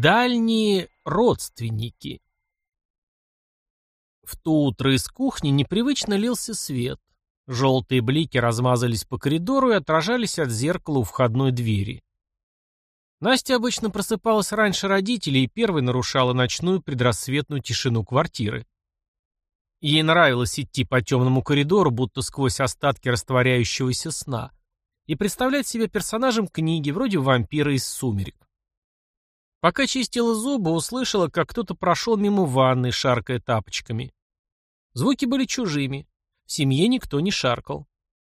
Дальние родственники. В то утро из кухни непривычно лился свет. Желтые блики размазались по коридору и отражались от зеркала у входной двери. Настя обычно просыпалась раньше родителей и первой нарушала ночную предрассветную тишину квартиры. Ей нравилось идти по темному коридору, будто сквозь остатки растворяющегося сна, и представлять себя персонажем книги, вроде вампира из «Сумерек». Пока чистила зубы, услышала, как кто-то прошел мимо ванны, шаркая тапочками. Звуки были чужими. В семье никто не шаркал.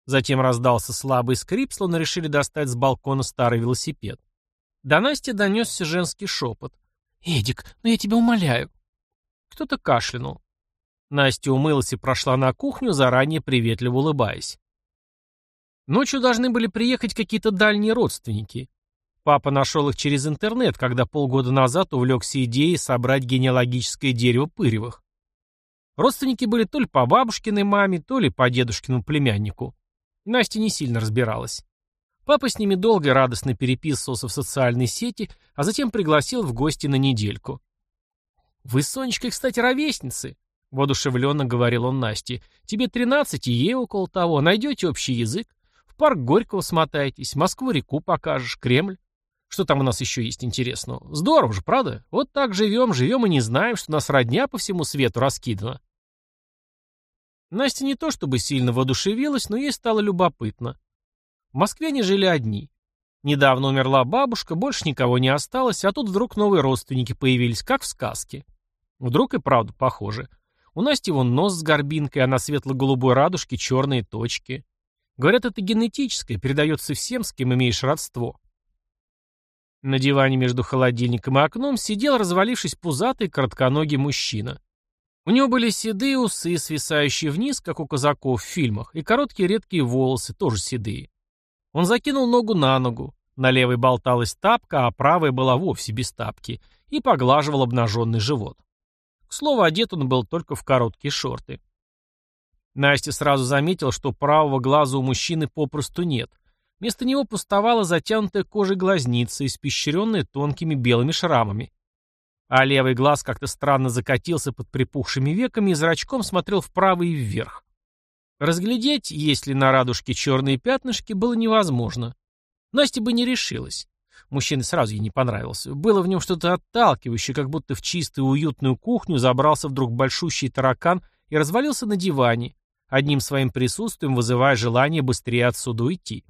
Затем раздался слабый скрип, словно решили достать с балкона старый велосипед. До Насти донесся женский шепот. «Эдик, ну я тебя умоляю». Кто-то кашлянул. Настя умылась и прошла на кухню, заранее приветливо улыбаясь. Ночью должны были приехать какие-то дальние родственники. Папа нашел их через интернет, когда полгода назад увлекся идеей собрать генеалогическое дерево Пыревых. Родственники были то ли по бабушкиной маме, то ли по дедушкиному племяннику. Настя не сильно разбиралась. Папа с ними долго и радостно переписывался в социальной сети, а затем пригласил в гости на недельку. «Вы с Сонечкой, кстати, ровесницы», — воодушевленно говорил он Насте. «Тебе тринадцать, и ей около того. Найдете общий язык. В парк Горького смотайтесь, Москву-реку покажешь, Кремль. Что там у нас еще есть интересного? Здорово же, правда? Вот так живем, живем и не знаем, что нас родня по всему свету раскидана. Настя не то чтобы сильно воодушевилась, но ей стало любопытно. В Москве они жили одни. Недавно умерла бабушка, больше никого не осталось, а тут вдруг новые родственники появились, как в сказке. Вдруг и правда похожи. У Насти вон нос с горбинкой, а на светло-голубой радужке черные точки. Говорят, это генетическое, передается всем, с кем имеешь родство. На диване между холодильником и окном сидел, развалившись пузатый, коротконогий мужчина. У него были седые усы, свисающие вниз, как у казаков в фильмах, и короткие редкие волосы, тоже седые. Он закинул ногу на ногу, на левой болталась тапка, а правая была вовсе без тапки, и поглаживал обнаженный живот. К слову, одет он был только в короткие шорты. Настя сразу заметил, что правого глаза у мужчины попросту нет, Вместо него пустовала затянутая кожей глазница, испещренная тонкими белыми шрамами. А левый глаз как-то странно закатился под припухшими веками и зрачком смотрел вправо и вверх. Разглядеть, есть ли на радужке черные пятнышки, было невозможно. Настя бы не решилась. Мужчина сразу ей не понравился. Было в нем что-то отталкивающее, как будто в чистую уютную кухню забрался вдруг большущий таракан и развалился на диване, одним своим присутствием вызывая желание быстрее отсюда уйти.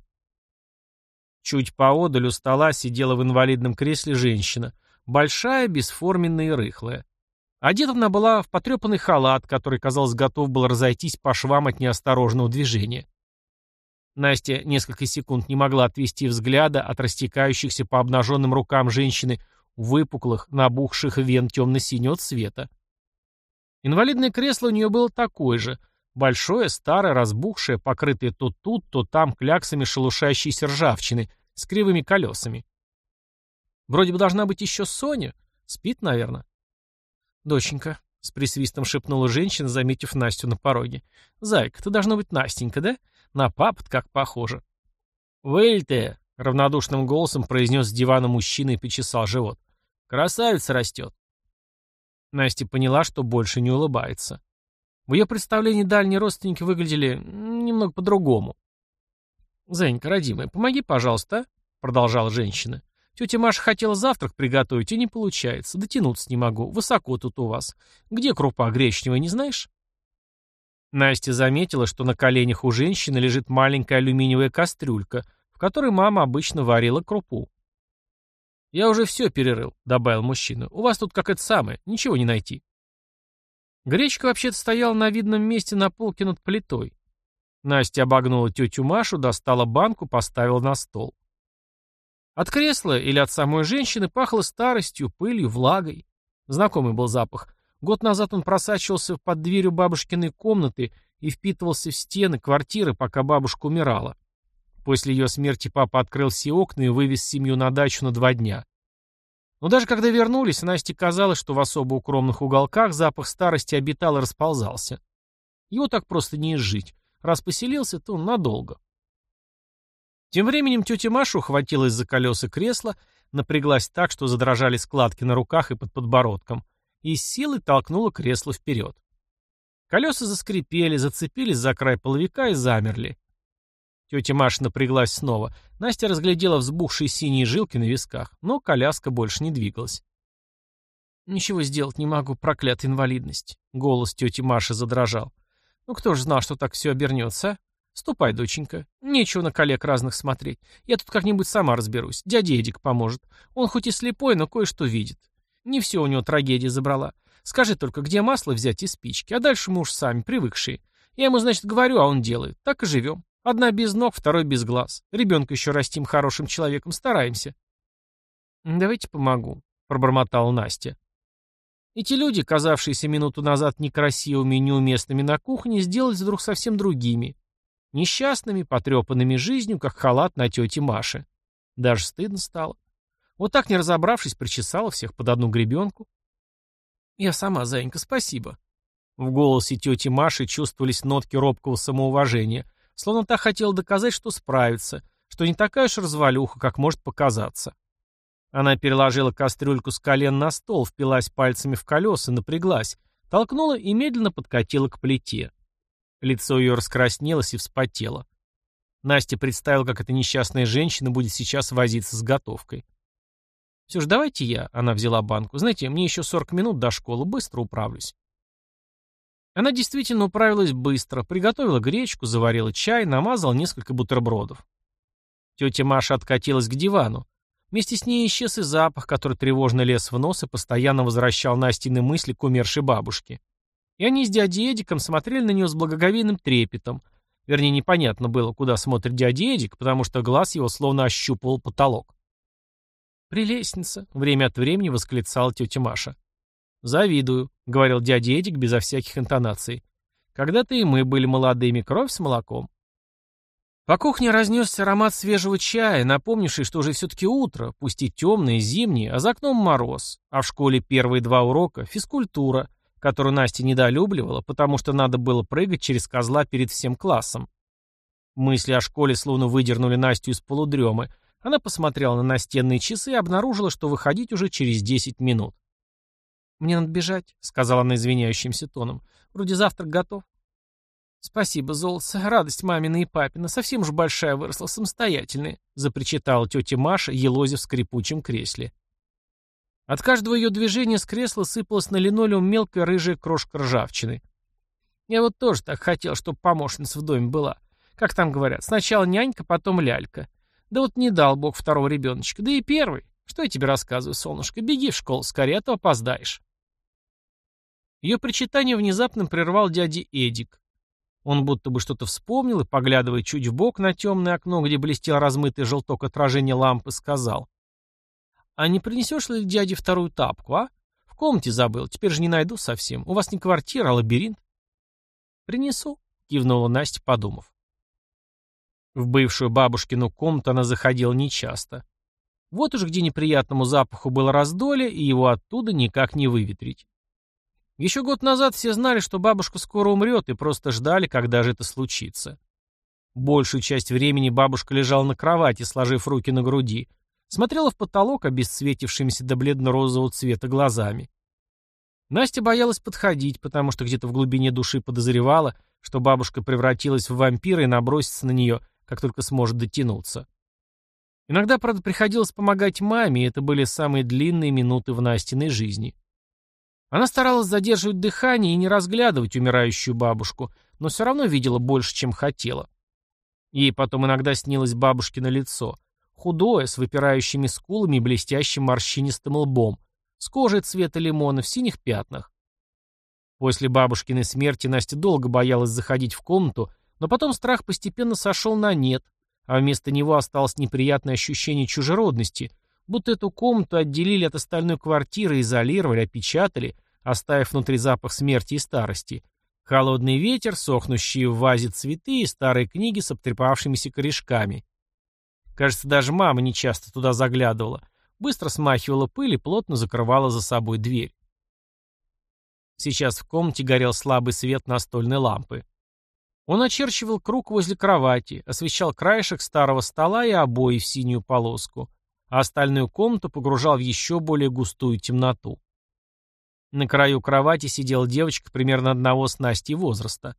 Чуть поодаль у стола сидела в инвалидном кресле женщина. Большая, бесформенная и рыхлая. Одета она была в потрепанный халат, который, казалось, готов был разойтись по швам от неосторожного движения. Настя несколько секунд не могла отвести взгляда от растекающихся по обнаженным рукам женщины выпуклых, набухших вен темно-синего цвета. Инвалидное кресло у нее было такое же, большое, старое, разбухшее, покрытое то тут, то там кляксами шелушащейся ржавчины, с кривыми колесами. Вроде бы должна быть еще Соня. Спит, наверное. Доченька, с присвистом шепнула женщина, заметив Настю на пороге. Зайка, ты должна быть Настенька, да? На папу как похоже. Выль равнодушным голосом произнес с дивана мужчина и почесал живот. Красавица растет. Настя поняла, что больше не улыбается. В ее представлении дальние родственники выглядели немного по-другому. «Зенька, родимая, помоги, пожалуйста», а?» — продолжала женщина. «Тетя Маша хотела завтрак приготовить, и не получается. Дотянуться не могу. Высоко тут у вас. Где крупа гречневая, не знаешь?» Настя заметила, что на коленях у женщины лежит маленькая алюминиевая кастрюлька, в которой мама обычно варила крупу. «Я уже все перерыл», — добавил мужчина. «У вас тут как это самое, ничего не найти». Гречка вообще-то стояла на видном месте на полке над плитой. Настя обогнула тетю Машу, достала банку, поставила на стол. От кресла или от самой женщины пахло старостью, пылью, влагой. Знакомый был запах. Год назад он просачивался под дверью бабушкиной комнаты и впитывался в стены квартиры, пока бабушка умирала. После ее смерти папа открыл все окна и вывез семью на дачу на два дня. Но даже когда вернулись, Насте казалось, что в особо укромных уголках запах старости обитал и расползался. Его так просто не изжить. Раз поселился, то надолго. Тем временем тетя Маша ухватилась за колеса кресла, напряглась так, что задрожали складки на руках и под подбородком, и с силой толкнула кресло вперед. Колеса заскрипели, зацепились за край половика и замерли. Тетя Маша напряглась снова. Настя разглядела взбухшие синие жилки на висках, но коляска больше не двигалась. «Ничего сделать не могу, проклятая инвалидность». Голос тети Маши задрожал. «Ну кто ж знал, что так все обернется, а? Ступай, доченька. Нечего на коллег разных смотреть. Я тут как-нибудь сама разберусь. Дядя Эдик поможет. Он хоть и слепой, но кое-что видит. Не все у него трагедия забрала. Скажи только, где масло взять и спички, а дальше мы уж сами, привыкшие. Я ему, значит, говорю, а он делает. Так и живем. Одна без ног, второй без глаз. Ребенка еще растим хорошим человеком, стараемся. «Давайте помогу», — пробормотала Настя. Эти люди, казавшиеся минуту назад некрасивыми и неуместными на кухне, сделались вдруг совсем другими. Несчастными, потрепанными жизнью, как халат на тете Маше. Даже стыдно стало. Вот так, не разобравшись, причесала всех под одну гребенку. «Я сама, зайенька, спасибо». В голосе тети Маши чувствовались нотки робкого самоуважения, словно та хотела доказать, что справится, что не такая уж развалюха, как может показаться. Она переложила кастрюльку с колен на стол, впилась пальцами в колеса, напряглась, толкнула и медленно подкатила к плите. Лицо ее раскраснелось и вспотело. Настя представила, как эта несчастная женщина будет сейчас возиться с готовкой. «Все ж давайте я», — она взяла банку. «Знаете, мне еще 40 минут до школы, быстро управлюсь». Она действительно управилась быстро, приготовила гречку, заварила чай, намазала несколько бутербродов. Тетя Маша откатилась к дивану. Вместе с ней исчез и запах, который тревожно лез в нос и постоянно возвращал Настины мысли к умершей бабушке. И они с дядей Эдиком смотрели на нее с благоговейным трепетом. Вернее, непонятно было, куда смотрит дядя Эдик, потому что глаз его словно ощупывал потолок. «Прелестница», — время от времени восклицала тетя Маша. «Завидую», — говорил дядя Эдик безо всяких интонаций. «Когда-то и мы были молодыми, кровь с молоком. По кухне разнесся аромат свежего чая, напомнивший, что уже все-таки утро, пусть и темное, зимнее, а за окном мороз, а в школе первые два урока — физкультура, которую Настя недолюбливала, потому что надо было прыгать через козла перед всем классом. Мысли о школе словно выдернули Настю из полудремы. Она посмотрела на настенные часы и обнаружила, что выходить уже через 10 минут. «Мне надо бежать», — сказала она извиняющимся тоном. «Вроде завтрак готов». «Спасибо, золотце, радость мамина и папина, совсем уж большая выросла, самостоятельная», запричитала тетя Маша, елозя в скрипучем кресле. От каждого ее движения с кресла сыпалась на линолеум мелкая рыжая крошка ржавчины. «Я вот тоже так хотел, чтобы помощница в доме была. Как там говорят, сначала нянька, потом лялька. Да вот не дал бог второго ребеночка, да и первый. Что я тебе рассказываю, солнышко, беги в школу скорее, а то опоздаешь». Ее причитание внезапно прервал дядя Эдик. Он будто бы что-то вспомнил и, поглядывая чуть вбок на темное окно, где блестел размытый желток отражения лампы, сказал. «А не принесешь ли дяде вторую тапку, а? В комнате забыл, теперь же не найду совсем. У вас не квартира, а лабиринт». «Принесу», — кивнула Настя, подумав. В бывшую бабушкину комнату она заходила нечасто. Вот уж где неприятному запаху было раздолье, и его оттуда никак не выветрить. Еще год назад все знали, что бабушка скоро умрет, и просто ждали, когда же это случится. Большую часть времени бабушка лежала на кровати, сложив руки на груди, смотрела в потолок, обесцветившимися до бледно-розового цвета глазами. Настя боялась подходить, потому что где-то в глубине души подозревала, что бабушка превратилась в вампира и набросится на нее, как только сможет дотянуться. Иногда, правда, приходилось помогать маме, и это были самые длинные минуты в Настиной жизни. Она старалась задерживать дыхание и не разглядывать умирающую бабушку, но все равно видела больше, чем хотела. Ей потом иногда снилось бабушкино лицо. Худое, с выпирающими скулами и блестящим морщинистым лбом, с кожей цвета лимона в синих пятнах. После бабушкиной смерти Настя долго боялась заходить в комнату, но потом страх постепенно сошел на нет, а вместо него осталось неприятное ощущение чужеродности, будто эту комнату отделили от остальной квартиры, изолировали, опечатали, оставив внутри запах смерти и старости. Холодный ветер, сохнущие в вазе цветы и старые книги с обтрепавшимися корешками. Кажется, даже мама не часто туда заглядывала. Быстро смахивала пыль и плотно закрывала за собой дверь. Сейчас в комнате горел слабый свет настольной лампы. Он очерчивал круг возле кровати, освещал краешек старого стола и обои в синюю полоску. а остальную комнату погружал в еще более густую темноту. На краю кровати сидела девочка примерно одного с Настей возраста.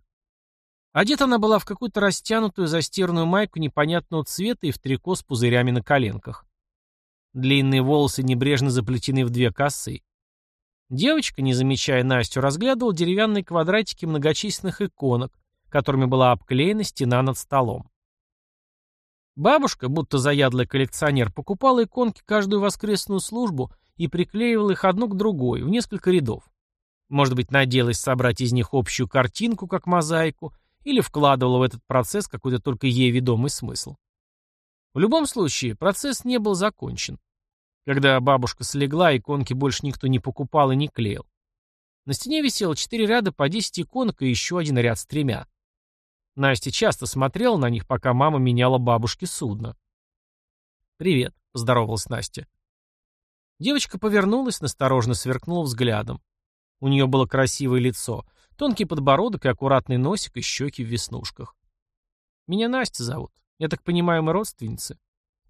Одета она была в какую-то растянутую застиранную майку непонятного цвета и в трико с пузырями на коленках. Длинные волосы небрежно заплетены в две косы. Девочка, не замечая Настю, разглядывала деревянные квадратики многочисленных иконок, которыми была обклеена стена над столом. Бабушка, будто заядлый коллекционер, покупала иконки каждую воскресную службу и приклеивала их одну к другой, в несколько рядов. Может быть, надеялась собрать из них общую картинку, как мозаику, или вкладывала в этот процесс какой-то только ей ведомый смысл. В любом случае, процесс не был закончен. Когда бабушка слегла, иконки больше никто не покупал и не клеил. На стене висело четыре ряда по десять иконок и еще один ряд с тремя. Настя часто смотрела на них, пока мама меняла бабушке судно. «Привет», — поздоровалась Настя. Девочка повернулась, насторожно сверкнула взглядом. У нее было красивое лицо, тонкий подбородок и аккуратный носик и щеки в веснушках. «Меня Настя зовут. Я так понимаю, мы родственницы.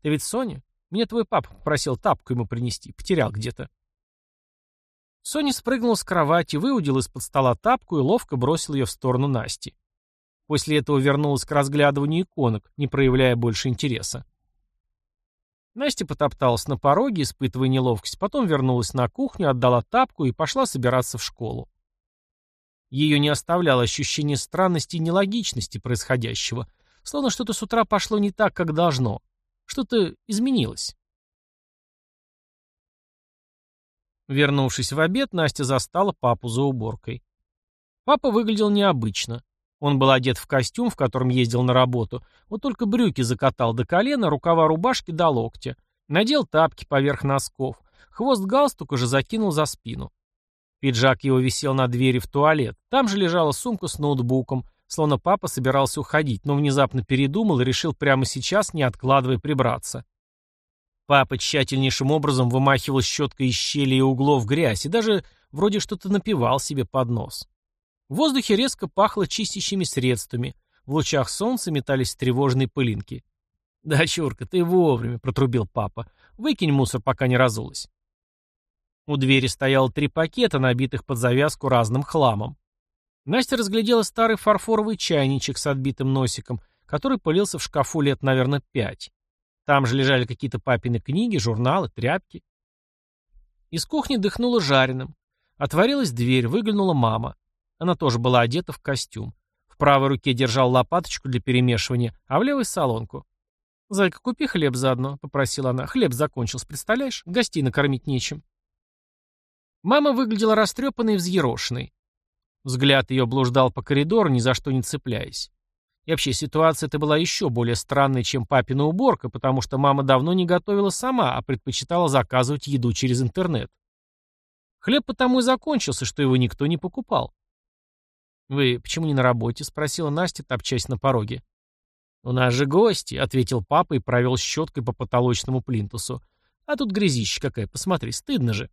Ты ведь Соня? Мне твой папа попросил тапку ему принести. Потерял где-то». Соня спрыгнула с кровати, выудила из-под стола тапку и ловко бросил ее в сторону Насти. После этого вернулась к разглядыванию иконок, не проявляя больше интереса. Настя потопталась на пороге, испытывая неловкость, потом вернулась на кухню, отдала тапку и пошла собираться в школу. Ее не оставляло ощущение странности и нелогичности происходящего, словно что-то с утра пошло не так, как должно. Что-то изменилось. Вернувшись в обед, Настя застала папу за уборкой. Папа выглядел необычно. Он был одет в костюм, в котором ездил на работу, вот только брюки закатал до колена, рукава рубашки до локтя. Надел тапки поверх носков. Хвост галстука же закинул за спину. Пиджак его висел на двери в туалет. Там же лежала сумка с ноутбуком, словно папа собирался уходить, но внезапно передумал и решил прямо сейчас, не откладывая, прибраться. Папа тщательнейшим образом вымахивал щеткой из щели и углов грязь и даже вроде что-то напивал себе под нос. В воздухе резко пахло чистящими средствами. В лучах солнца метались тревожные пылинки. «Да, Чурка, ты вовремя», — протрубил папа. «Выкинь мусор, пока не разулась». У двери стояло три пакета, набитых под завязку разным хламом. Настя разглядела старый фарфоровый чайничек с отбитым носиком, который пылился в шкафу лет, наверное, пять. Там же лежали какие-то папины книги, журналы, тряпки. Из кухни дыхнуло жареным. Отворилась дверь, выглянула мама. Она тоже была одета в костюм. В правой руке держал лопаточку для перемешивания, а в левой — солонку. «Зайка, купи хлеб заодно», — попросила она. «Хлеб закончился, представляешь? Гостей накормить нечем». Мама выглядела растрепанной и взъерошенной. Взгляд ее блуждал по коридору, ни за что не цепляясь. И вообще ситуация эта была еще более странной, чем папина уборка, потому что мама давно не готовила сама, а предпочитала заказывать еду через интернет. Хлеб потому и закончился, что его никто не покупал. «Вы почему не на работе?» — спросила Настя, топчась на пороге. «У нас же гости», — ответил папа и провел щеткой по потолочному плинтусу. «А тут грязища какая, посмотри, стыдно же».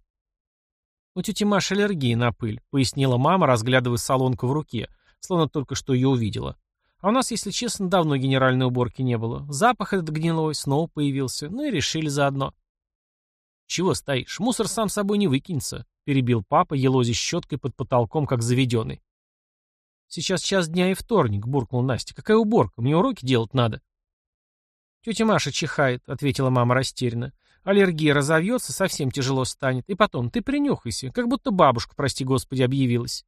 «У тети Маши аллергия на пыль», — пояснила мама, разглядывая солонку в руке, словно только что ее увидела. «А у нас, если честно, давно генеральной уборки не было. Запах этот гнилой снова появился, ну и решили заодно». «Чего стоишь? Мусор сам собой не выкинется», — перебил папа, елозя щеткой под потолком, как заведенный. «Сейчас час дня и вторник», — буркнул Настя. «Какая уборка? Мне уроки делать надо». «Тетя Маша чихает», — ответила мама растерянно. «Аллергия разовьется, совсем тяжело станет. И потом, ты принюхайся, как будто бабушка, прости господи, объявилась».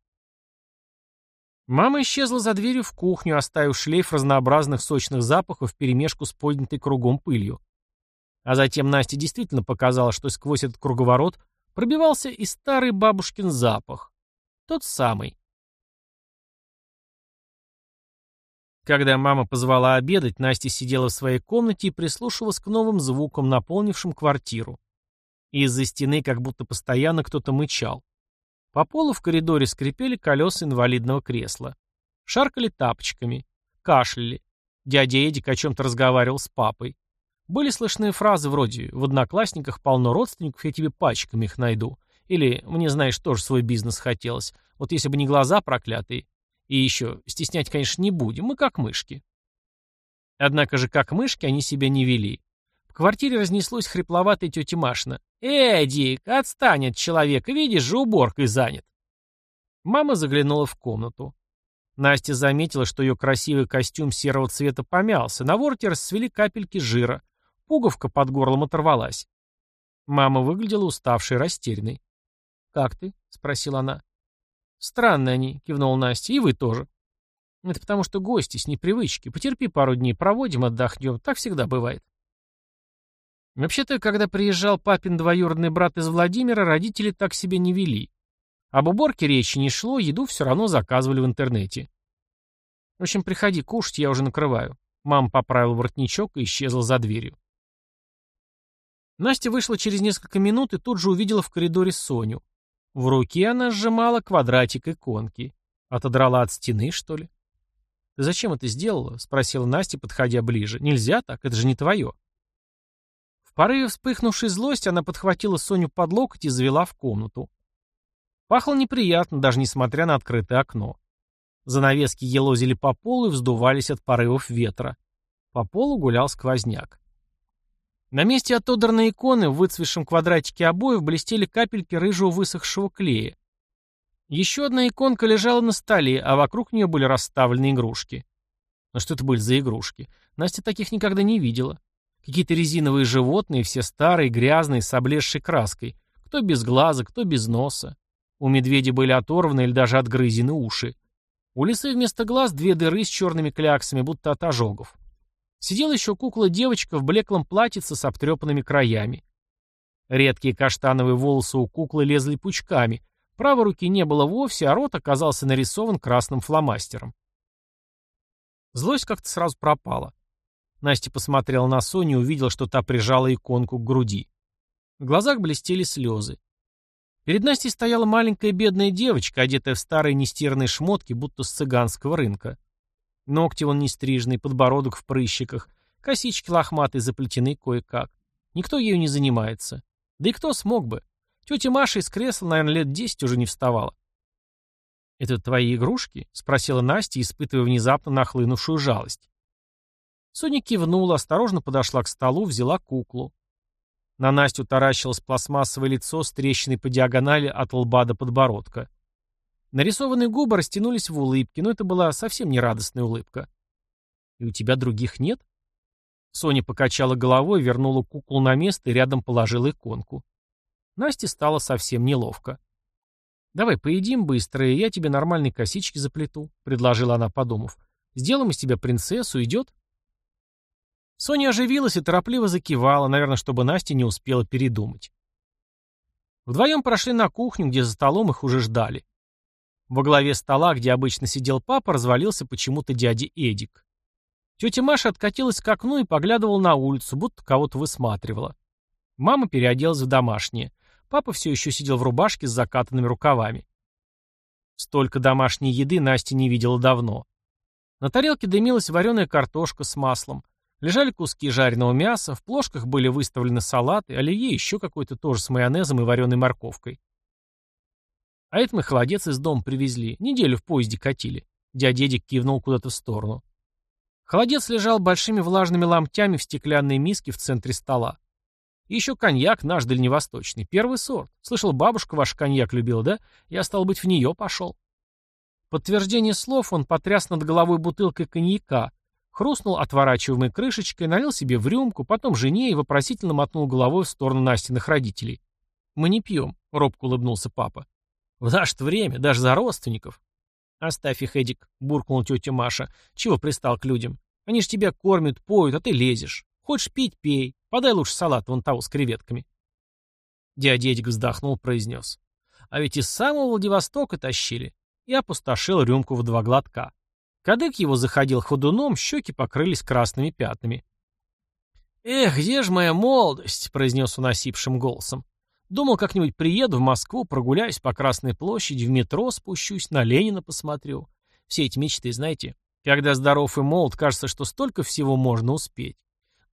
Мама исчезла за дверью в кухню, оставив шлейф разнообразных сочных запахов вперемешку с поднятой кругом пылью. А затем Насте действительно показалось, что сквозь этот круговорот пробивался и старый бабушкин запах. Тот самый. Когда мама позвала обедать, Настя сидела в своей комнате и прислушивалась к новым звукам, наполнившим квартиру. Из-за стены как будто постоянно кто-то мычал. По полу в коридоре скрипели колеса инвалидного кресла. Шаркали тапочками. Кашляли. Дядя Эдик о чем-то разговаривал с папой. Были слышны фразы вроде «В одноклассниках полно родственников, я тебе пачками их найду». Или «Мне, знаешь, тоже свой бизнес хотелось. Вот если бы не глаза проклятые, и еще, стеснять, конечно, не будем, мы как мышки. Однако же как мышки они себя не вели. квартире разнеслось хрипловатое тетя Машина. «Эдик, отстань от человека, видишь же, уборкой занят». Мама заглянула в комнату. Настя заметила, что ее красивый костюм серого цвета помялся, на вороте расцвели капельки жира, пуговка под горлом оторвалась. Мама выглядела уставшей и растерянной. «Как ты?» — спросила она. «Странные они», — кивнула Настя, — «и вы тоже». «Это потому что гости с непривычки. Потерпи пару дней, проводим, отдохнем. Так всегда бывает». Вообще-то, когда приезжал папин двоюродный брат из Владимира, родители так себя не вели. Об уборке речи не шло, еду все равно заказывали в интернете. В общем, приходи кушать, я уже накрываю. Мама поправила воротничок и исчезла за дверью. Настя вышла через несколько минут и тут же увидела в коридоре Соню. В руке она сжимала квадратик иконки. Отодрала от стены, что ли? «Ты зачем это сделала?» — спросила Настя, подходя ближе. «Нельзя так, это же не твое». В порыве вспыхнувшей злости она подхватила Соню под локоть и завела в комнату. Пахло неприятно, даже несмотря на открытое окно. Занавески елозили по полу и вздувались от порывов ветра. По полу гулял сквозняк. На месте отодранной иконы в выцветшем квадратике обоев блестели капельки рыжего высохшего клея. Еще одна иконка лежала на столе, а вокруг нее были расставлены игрушки. Но что это были за игрушки? Настя таких никогда не видела. Какие-то резиновые животные, все старые, грязные, с облезшей краской. Кто без глаза, кто без носа. У медведя были оторваны или даже отгрызены уши. У лисы вместо глаз две дыры с черными кляксами, будто от ожогов. Сидела еще кукла-девочка в блеклом платьице с обтрепанными краями. Редкие каштановые волосы у куклы лезли пучками, правой руки не было вовсе, а рот оказался нарисован красным фломастером. Злость как-то сразу пропала. Настя посмотрела на Соню и увидела, что та прижала иконку к груди. В глазах блестели слезы. Перед Настей стояла маленькая бедная девочка, одетая в старые нестиранные шмотки, будто с цыганского рынка. Ногти вон не стриженный, подбородок в прыщиках, косички лохматые заплетены кое-как. Никто ею не занимается. Да и кто смог бы? Тетя Маша из кресла, наверное, лет десять уже не вставала. «Это твои игрушки?» — спросила Настя, испытывая внезапно нахлынувшую жалость. Соня кивнула, осторожно подошла к столу, взяла куклу. На Настю таращилось пластмассовое лицо с трещиной по диагонали от лба до подбородка. Нарисованные губы растянулись в улыбке, но это была совсем не радостная улыбка. «И у тебя других нет?» Соня покачала головой, вернула куклу на место и рядом положила иконку. Насте стало совсем неловко. «Давай поедим быстро, и я тебе нормальные косички заплету», — предложила она, подумав. «Сделаем из тебя принцессу, идет?» Соня оживилась и торопливо закивала, наверное, чтобы Настя не успела передумать. Вдвоем прошли на кухню, где за столом их уже ждали. Во главе стола, где обычно сидел папа, развалился почему-то дядя Эдик. Тетя Маша откатилась к окну и поглядывала на улицу, будто кого-то высматривала. Мама переоделась в домашнее. Папа все еще сидел в рубашке с закатанными рукавами. Столько домашней еды Настя не видела давно. На тарелке дымилась вареная картошка с маслом. Лежали куски жареного мяса, в плошках были выставлены салаты, оливье еще какой-то тоже с майонезом и вареной морковкой. А это мы холодец из дома привезли, неделю в поезде катили. Дядя Эдик кивнул куда-то в сторону. Холодец лежал большими влажными ломтями в стеклянной миске в центре стола. И еще коньяк наш дальневосточный, первый сорт. Слышал, бабушка ваш коньяк любила, да? Я, стал быть, в нее пошел. подтверждение слов он потряс над головой бутылкой коньяка, Хрустнул отворачиваемой крышечкой, налил себе в рюмку, потом жене и вопросительно мотнул головой в сторону Настиных родителей. «Мы не пьем», — робко улыбнулся папа. «В наше время, даже за родственников». «Оставь их, Эдик», — буркнула тетя Маша. «Чего пристал к людям? Они ж тебя кормят, поют, а ты лезешь. Хочешь пить — пей. Подай лучше салат вон того с креветками». Дядя Эдик вздохнул, произнес. «А ведь из самого Владивостока тащили». И опустошил рюмку в два глотка. Кадык его заходил ходуном, щеки покрылись красными пятнами. «Эх, где же моя молодость?» — произнес он осипшим голосом. «Думал, как-нибудь приеду в Москву, прогуляюсь по Красной площади, в метро спущусь, на Ленина посмотрю. Все эти мечты, знаете, когда здоров и молод, кажется, что столько всего можно успеть.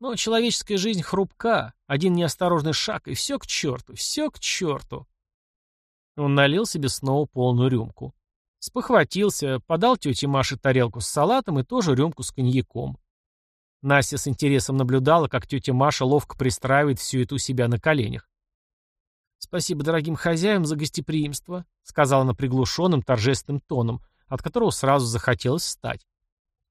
Но человеческая жизнь хрупка, один неосторожный шаг, и все к черту, все к черту». Он налил себе снова полную рюмку. Спохватился, подал тете Маше тарелку с салатом и тоже рюмку с коньяком. Настя с интересом наблюдала, как тетя Маша ловко пристраивает всю это у себя на коленях. «Спасибо дорогим хозяевам за гостеприимство», — сказала она приглушенным, торжественным тоном, от которого сразу захотелось встать.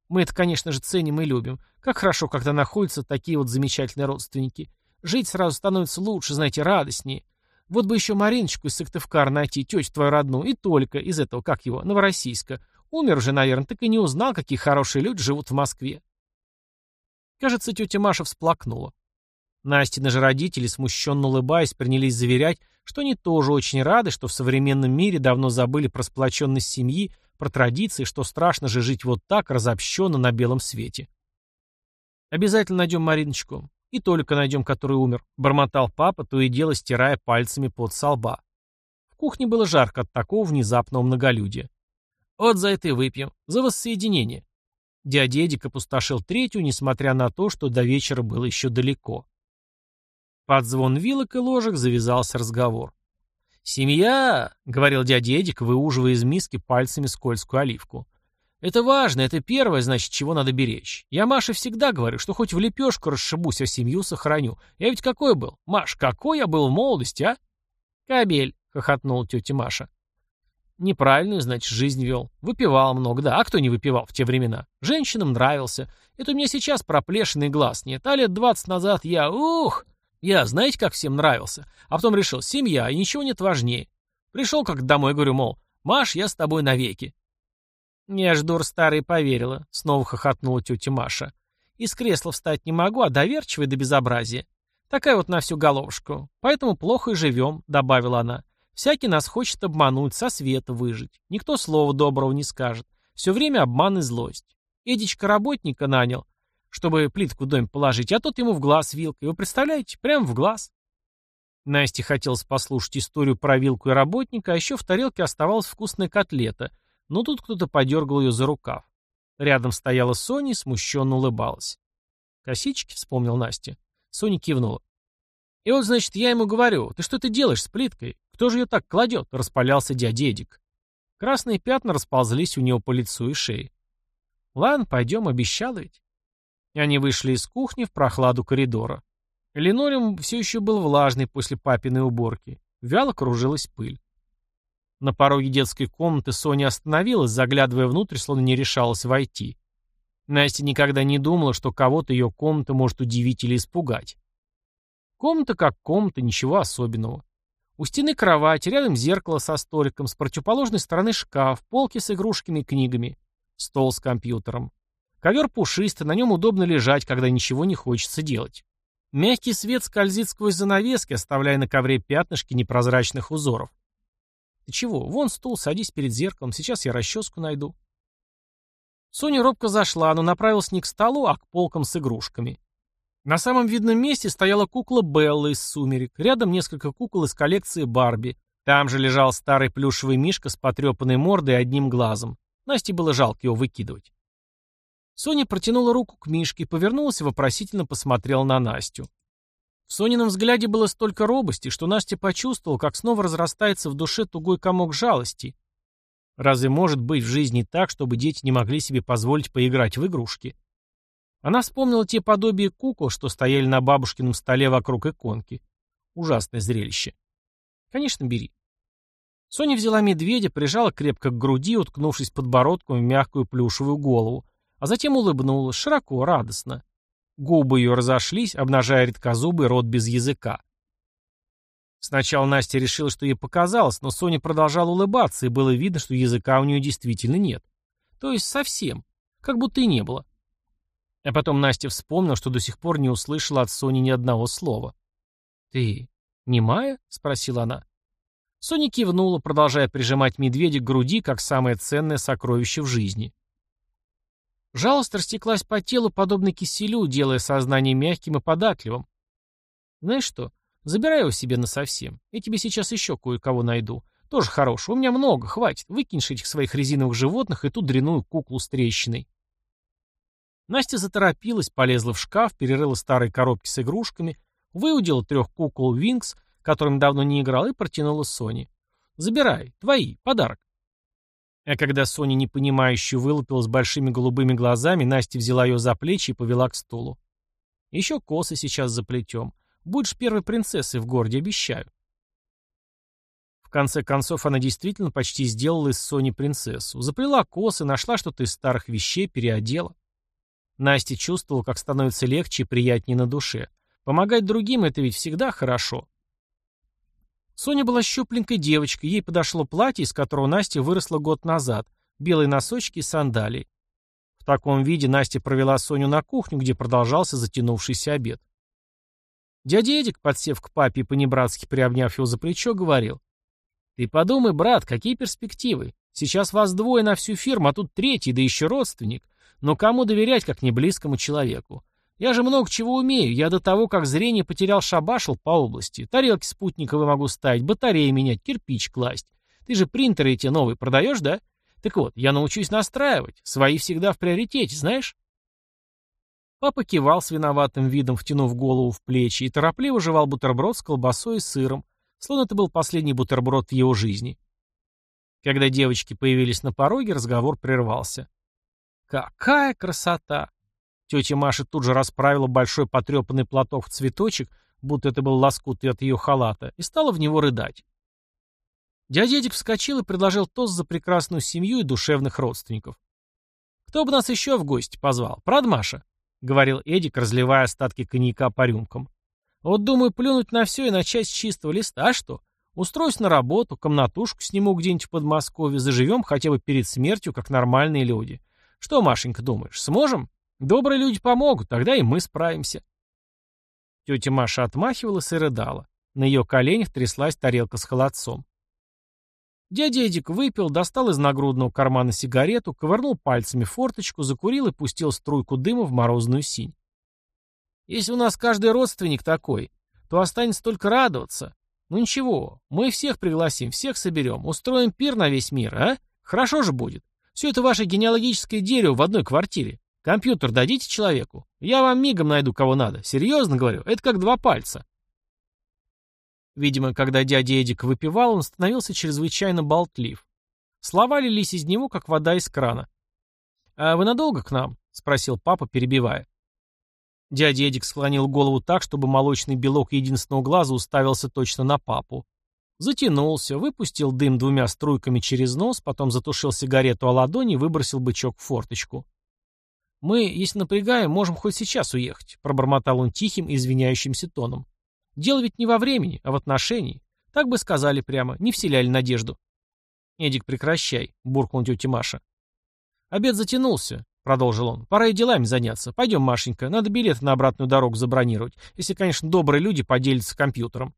«Мы это, конечно же, ценим и любим. Как хорошо, когда находятся такие вот замечательные родственники. Жить сразу становится лучше, знаете, радостнее. Вот бы еще Мариночку из Сыктывкара найти, тетю твою родную, и только из этого, как его, Новороссийска. Умер уже, наверное, так и не узнал, какие хорошие люди живут в Москве. Кажется, тетя Маша всплакнула. Настины же родители, смущенно улыбаясь, принялись заверять, что они тоже очень рады, что в современном мире давно забыли про сплоченность семьи, про традиции, что страшно же жить вот так, разобщенно на белом свете. «Обязательно найдем Мариночку. И только найдем, который умер», — бормотал папа, то и дело стирая пальцами под со лба. В кухне было жарко от такого внезапного многолюдия. «Вот за это и выпьем. За воссоединение». Дядя Эдик опустошил третью, несмотря на то, что до вечера было еще далеко. Под звон вилок и ложек завязался разговор. «Семья!» — говорил дядя Эдик, выуживая из миски пальцами скользкую оливку. «Это важно, это первое, значит, чего надо беречь. Я Маше всегда говорю, что хоть в лепешку расшибусь, а семью сохраню. Я ведь какой был? Маш, какой я был в молодости, а?» «Кабель!» — хохотнула тетя Маша. Неправильную, значит, жизнь вел. Выпивал много, да. А кто не выпивал в те времена? Женщинам нравился. Это у меня сейчас проплешенный глаз нет. А лет двадцать назад я, ух, я, знаете, как всем нравился. А потом решил, семья, и ничего нет важнее. Пришел как домой, говорю, мол, Маш, я с тобой навеки. Я ж дур старый поверила, снова хохотнула тетя Маша. Из кресла встать не могу, а доверчивая до безобразия. Такая вот на всю головушку. Поэтому плохо и живем, добавила она. Всякий нас хочет обмануть, со света выжить. Никто слова доброго не скажет. Все время обман и злость. Эдичка работника нанял, чтобы плитку в дом положить, а тот ему в глаз вилкой. Вы представляете? Прямо в глаз. Насте хотелось послушать историю про вилку и работника, а еще в тарелке оставалась вкусная котлета, но тут кто-то подергал ее за рукав. Рядом стояла Соня и смущенно улыбалась. «Косички?» — вспомнил Настя. Соня кивнула. «И вот, значит, я ему говорю, ты что ты делаешь с плиткой? Кто же ее так кладет?» — распалялся дядя Эдик. Красные пятна расползлись у него по лицу и шее. «Ладно, пойдем, обещал ведь». Они вышли из кухни в прохладу коридора. Линолеум все еще был влажный после папиной уборки. Вяло кружилась пыль. На пороге детской комнаты Соня остановилась, заглядывая внутрь, словно не решалась войти. Настя никогда не думала, что кого-то ее комната может удивить или испугать. Комната как комната, ничего особенного. У стены кровать, рядом зеркало со столиком, с противоположной стороны шкаф, полки с игрушками и книгами, стол с компьютером. Ковер пушистый, на нем удобно лежать, когда ничего не хочется делать. Мягкий свет скользит сквозь занавески, оставляя на ковре пятнышки непрозрачных узоров. Ты чего? Вон стул, садись перед зеркалом, сейчас я расческу найду. Соня робко зашла, но направилась не к столу, а к полкам с игрушками. На самом видном месте стояла кукла Белла из «Сумерек», рядом несколько кукол из коллекции Барби. Там же лежал старый плюшевый мишка с потрепанной мордой и одним глазом. Насте было жалко его выкидывать. Соня протянула руку к Мишке, повернулась и вопросительно посмотрела на Настю. В Сонином взгляде было столько робости, что Настя почувствовала, как снова разрастается в душе тугой комок жалости. Разве может быть в жизни так, чтобы дети не могли себе позволить поиграть в игрушки? Она вспомнила те подобия кукол, что стояли на бабушкином столе вокруг иконки. Ужасное зрелище. Конечно, бери. Соня взяла медведя, прижала крепко к груди, уткнувшись подбородком в мягкую плюшевую голову, а затем улыбнулась, широко, радостно. Губы ее разошлись, обнажая редкозубый рот без языка. Сначала Настя решила, что ей показалось, но Соня продолжала улыбаться, и было видно, что языка у нее действительно нет. То есть совсем. Как будто и не было. А потом Настя вспомнила, что до сих пор не услышала от Сони ни одного слова. «Ты немая?» — спросила она. Соня кивнула, продолжая прижимать медведя к груди, как самое ценное сокровище в жизни. Жалость растеклась по телу, подобно киселю, делая сознание мягким и податливым. «Знаешь что, забирай его себе насовсем. Я тебе сейчас еще кое-кого найду. Тоже хорошего. У меня много, хватит. Выкинешь этих своих резиновых животных и ту дряную куклу с трещиной». Настя заторопилась, полезла в шкаф, перерыла старые коробки с игрушками, выудила трех кукол Винкс, которыми давно не играл, и протянула Соне. «Забирай, твои, подарок». А когда Соня непонимающе вылупилась большими голубыми глазами, Настя взяла ее за плечи и повела к стулу. «Еще косы сейчас заплетем. Будешь первой принцессой в городе, обещаю». В конце концов, она действительно почти сделала из Сони принцессу. Заплела косы, нашла что-то из старых вещей, переодела. Настя чувствовала, как становится легче и приятнее на душе. Помогать другим — это ведь всегда хорошо. Соня была щупленькой девочкой, ей подошло платье, из которого Настя выросла год назад, белые носочки и сандалии. В таком виде Настя провела Соню на кухню, где продолжался затянувшийся обед. Дядя Эдик, подсев к папе и понебратски приобняв его за плечо, говорил. «Ты подумай, брат, какие перспективы? Сейчас вас двое на всю фирму, а тут третий, да еще родственник. Но кому доверять, как не близкому человеку? Я же много чего умею. Я до того, как зрение потерял, шабашил по области. Тарелки спутниковые могу ставить, батареи менять, кирпич класть. Ты же принтеры эти новые продаешь, да? Так вот, я научусь настраивать. Свои всегда в приоритете, знаешь? Папа кивал с виноватым видом, втянув голову в плечи, и торопливо жевал бутерброд с колбасой и сыром, словно это был последний бутерброд в его жизни. Когда девочки появились на пороге, разговор прервался. «Какая красота!» Тетя Маша тут же расправила большой потрепанный платок в цветочек, будто это был лоскут от ее халата, и стала в него рыдать. Дядя Эдик вскочил и предложил тост за прекрасную семью и душевных родственников. «Кто бы нас еще в гости позвал? Правда, Маша?» — говорил Эдик, разливая остатки коньяка по рюмкам. «Вот думаю плюнуть на все и начать с чистого листа. А что? Устроюсь на работу, комнатушку сниму где-нибудь в Подмосковье, заживем хотя бы перед смертью, как нормальные люди. Что, Машенька, думаешь, сможем?» Добрые люди помогут, тогда и мы справимся. Тетя Маша отмахивалась и рыдала. На ее коленях тряслась тарелка с холодцом. Дядя Эдик выпил, достал из нагрудного кармана сигарету, ковырнул пальцами форточку, закурил и пустил струйку дыма в морозную синь. «Если у нас каждый родственник такой, то останется только радоваться. Ну ничего, мы всех пригласим, всех соберем, устроим пир на весь мир, а? Хорошо же будет. Все это ваше генеалогическое дерево в одной квартире. Компьютер дадите человеку? Я вам мигом найду, кого надо. Серьезно говорю, это как два пальца. Видимо, когда дядя Эдик выпивал, он становился чрезвычайно болтлив. Слова лились из него, как вода из крана. «А вы надолго к нам?» — спросил папа, перебивая. Дядя Эдик склонил голову так, чтобы молочный белок единственного глаза уставился точно на папу. Затянулся, выпустил дым двумя струйками через нос, потом затушил сигарету о ладони и выбросил бычок в форточку. «Мы, если напрягаем, можем хоть сейчас уехать», — пробормотал он тихим и извиняющимся тоном. «Дело ведь не во времени, а в отношении. Так бы сказали прямо, не вселяли надежду». «Эдик, прекращай», — буркнул тетя Маша. «Обед затянулся», — продолжил он. «Пора и делами заняться. Пойдем, Машенька, надо билет на обратную дорогу забронировать, если, конечно, добрые люди поделятся компьютером».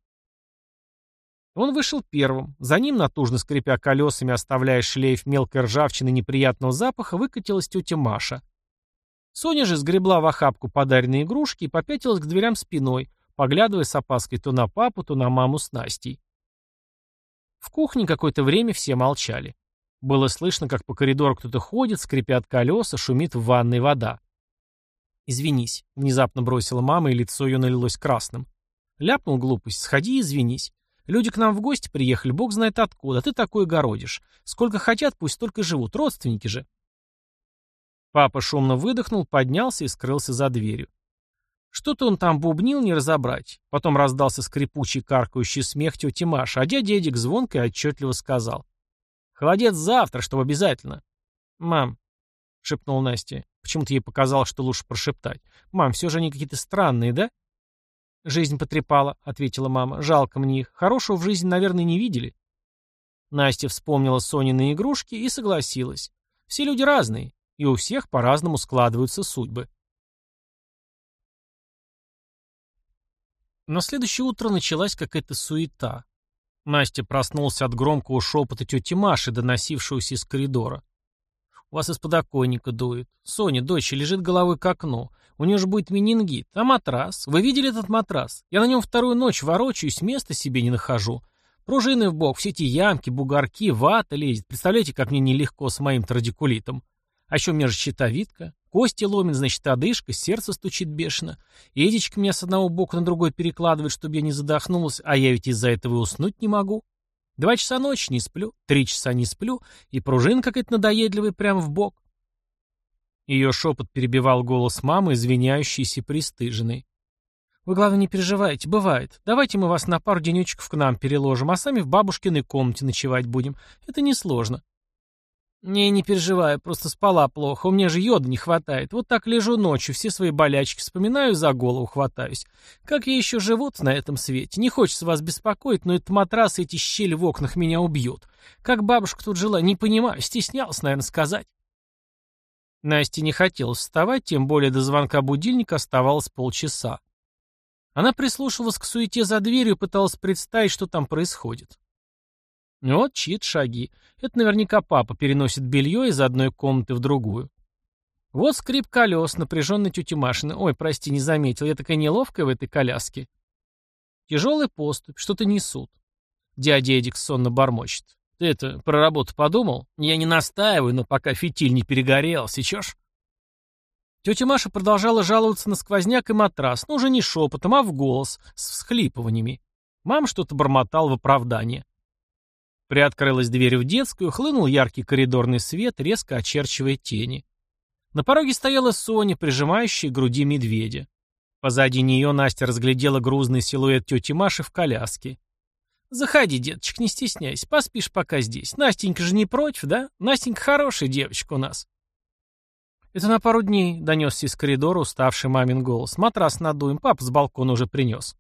Он вышел первым. За ним, натужно скрипя колесами, оставляя шлейф мелкой ржавчины неприятного запаха, выкатилась тетя Маша. Соня же сгребла в охапку подаренные игрушки и попятилась к дверям спиной, поглядывая с опаской то на папу, то на маму с Настей. В кухне какое-то время все молчали. Было слышно, как по коридору кто-то ходит, скрипят колеса, шумит в ванной вода. «Извинись», — внезапно бросила мама, и лицо ее налилось красным. Ляпнул глупость. «Сходи и извинись. Люди к нам в гости приехали, бог знает откуда, ты такое городишь. Сколько хотят, пусть столько живут, родственники же». Папа шумно выдохнул, поднялся и скрылся за дверью. Что-то он там бубнил, не разобрать. Потом раздался скрипучий, каркающий смех тети Маши, а дядя Эдик звонко и отчетливо сказал. «Холодец завтра, чтобы обязательно». «Мам», — шепнул Настя, почему-то ей показалось, что лучше прошептать. «Мам, все же они какие-то странные, да?» «Жизнь потрепала», — ответила мама. «Жалко мне их. Хорошего в жизни, наверное, не видели». Настя вспомнила Сонины игрушки и согласилась. Все люди разные и у всех по-разному складываются судьбы. На следующее утро началась какая-то суета. Настя проснулся от громкого шепота тети Маши, доносившегося из коридора. «У вас из подоконника дует. Соня, дочь, лежит головой к окну. У нее же будет менингит. А матрас? Вы видели этот матрас? Я на нем вторую ночь ворочаюсь, места себе не нахожу. Пружины в бок, все эти ямки, бугорки, вата лезет. Представляете, как мне нелегко с моим традикулитом. А еще у меня же щитовидка, кости ломит, значит, одышка, сердце стучит бешено. Эдичка меня с одного бока на другой перекладывает, чтобы я не задохнулась, а я ведь из-за этого и уснуть не могу. Два часа ночи не сплю, три часа не сплю, и пружин какая-то надоедливая прямо в бок. Ее шепот перебивал голос мамы, извиняющийся и пристыженный. «Вы, главное, не переживайте, бывает. Давайте мы вас на пару денечков к нам переложим, а сами в бабушкиной комнате ночевать будем. Это несложно». «Не, не переживай, просто спала плохо, у меня же йода не хватает. Вот так лежу ночью, все свои болячки вспоминаю, за голову хватаюсь. Как я еще живу на этом свете? Не хочется вас беспокоить, но этот матрас и эти щели в окнах меня убьют. Как бабушка тут жила, не понимаю, стеснялась, наверное, сказать». Насте не хотелось вставать, тем более до звонка будильника оставалось полчаса. Она прислушивалась к суете за дверью и пыталась представить, что там происходит. Вот чьи-то шаги. Это наверняка папа переносит белье из одной комнаты в другую. Вот скрип колес, напряженной тети Машины. Ой, прости, не заметил, я такая неловкая в этой коляске. Тяжелый поступь, что-то несут. Дядя Эдик сонно бормочет. Ты это, про работу подумал? Я не настаиваю, но пока фитиль не перегорел, сечешь? Тетя Маша продолжала жаловаться на сквозняк и матрас, но уже не шепотом, а в голос, с всхлипываниями. Мам что-то бормотал в оправдание. Приоткрылась дверь в детскую, хлынул яркий коридорный свет, резко очерчивая тени. На пороге стояла Соня, прижимающая к груди медведя. Позади нее Настя разглядела грузный силуэт тети Маши в коляске. «Заходи, деточек, не стесняйся, поспишь пока здесь. Настенька же не против, да? Настенька хорошая девочка у нас». «Это на пару дней», — донесся из коридора уставший мамин голос. «Матрас надуем, папа с балкона уже принес».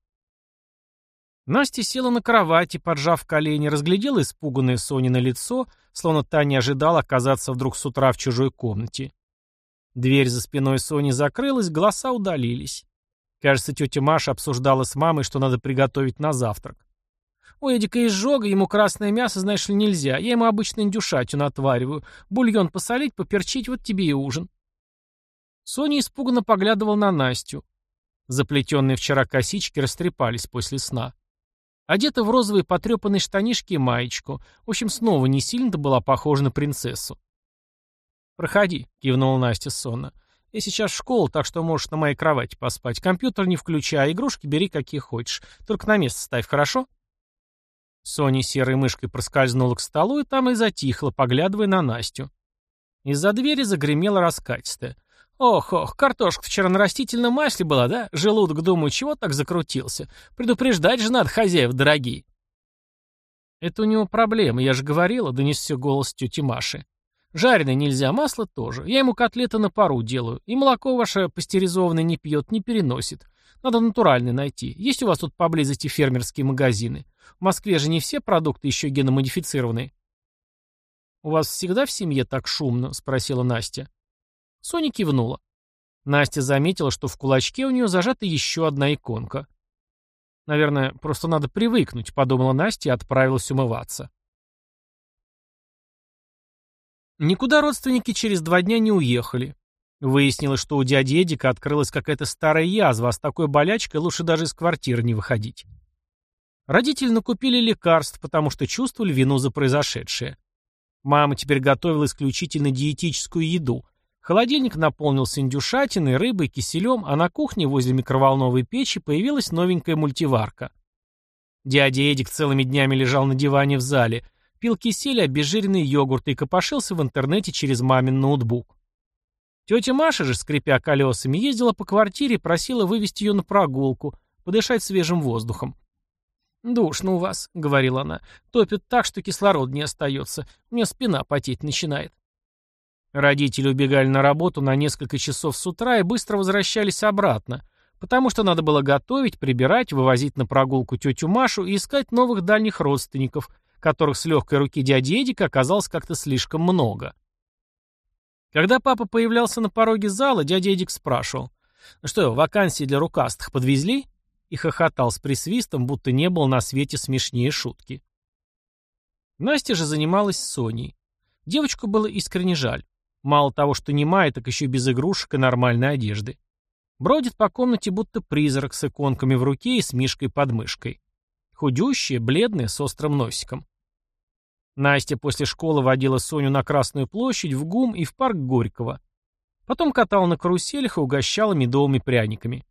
Настя села на кровати, поджав колени, разглядела испуганное Сонино лицо, словно та не ожидала оказаться вдруг с утра в чужой комнате. Дверь за спиной Сони закрылась, голоса удалились. Кажется, тетя Маша обсуждала с мамой, что надо приготовить на завтрак. У Эдика изжога, ему красное мясо, знаешь ли, нельзя. Я ему обычно индюшатину отвариваю. Бульон посолить, поперчить, вот тебе и ужин. Соня испуганно поглядывал на Настю. Заплетенные вчера косички растрепались после сна. Одета в розовые потрепанные штанишки и маечку. В общем, снова не сильно-то была похожа на принцессу. «Проходи», — кивнула Настя сонно. «Я сейчас в школу, так что можешь на моей кровати поспать. Компьютер не включай, а игрушки бери какие хочешь. Только на место ставь, хорошо?» Соня серой мышкой проскользнула к столу и там и затихла, поглядывая на Настю. Из-за двери загремело раскатистое. «Ох, ох, картошка вчера на растительном масле была, да? Желудок, думаю, чего так закрутился? Предупреждать же надо, хозяев дорогие». «Это у него проблема, я же говорила», — донесся голос тети Маши. «Жареное нельзя, масло тоже. Я ему котлеты на пару делаю. И молоко ваше пастеризованное не пьет, не переносит. Надо натуральное найти. Есть у вас тут поблизости фермерские магазины? В Москве же не все продукты еще геномодифицированные». «У вас всегда в семье так шумно?» — спросила Настя. Соня кивнула. Настя заметила, что в кулачке у нее зажата еще одна иконка. «Наверное, просто надо привыкнуть», — подумала Настя и отправилась умываться. Никуда родственники через два дня не уехали. Выяснилось, что у дяди Эдика открылась какая-то старая язва, а с такой болячкой лучше даже из квартиры не выходить. Родители накупили лекарств, потому что чувствовали вину за произошедшее. Мама теперь готовила исключительно диетическую еду. Холодильник наполнился индюшатиной, рыбой, киселем, а на кухне возле микроволновой печи появилась новенькая мультиварка. Дядя Эдик целыми днями лежал на диване в зале, пил кисель, обезжиренный йогурт и копошился в интернете через мамин ноутбук. Тетя Маша же, скрипя колесами, ездила по квартире и просила вывести ее на прогулку, подышать свежим воздухом. «Душно у вас», — говорила она. «Топит так, что кислород не остается. У меня спина потеть начинает». Родители убегали на работу на несколько часов с утра и быстро возвращались обратно, потому что надо было готовить, прибирать, вывозить на прогулку тетю Машу и искать новых дальних родственников, которых с легкой руки дяди Эдика оказалось как-то слишком много. Когда папа появлялся на пороге зала, дядя Эдик спрашивал, «Ну что, вакансии для рукастых подвезли?» и хохотал с присвистом, будто не было на свете смешнее шутки. Настя же занималась Соней. Девочку было искренне жаль. Мало того, что немая, так еще без игрушек и нормальной одежды. Бродит по комнате будто призрак с иконками в руке и с мишкой под мышкой. Худющая, бледная, с острым носиком. Настя после школы водила Соню на Красную площадь, в ГУМ и в парк Горького. Потом катала на каруселях и угощала медовыми пряниками.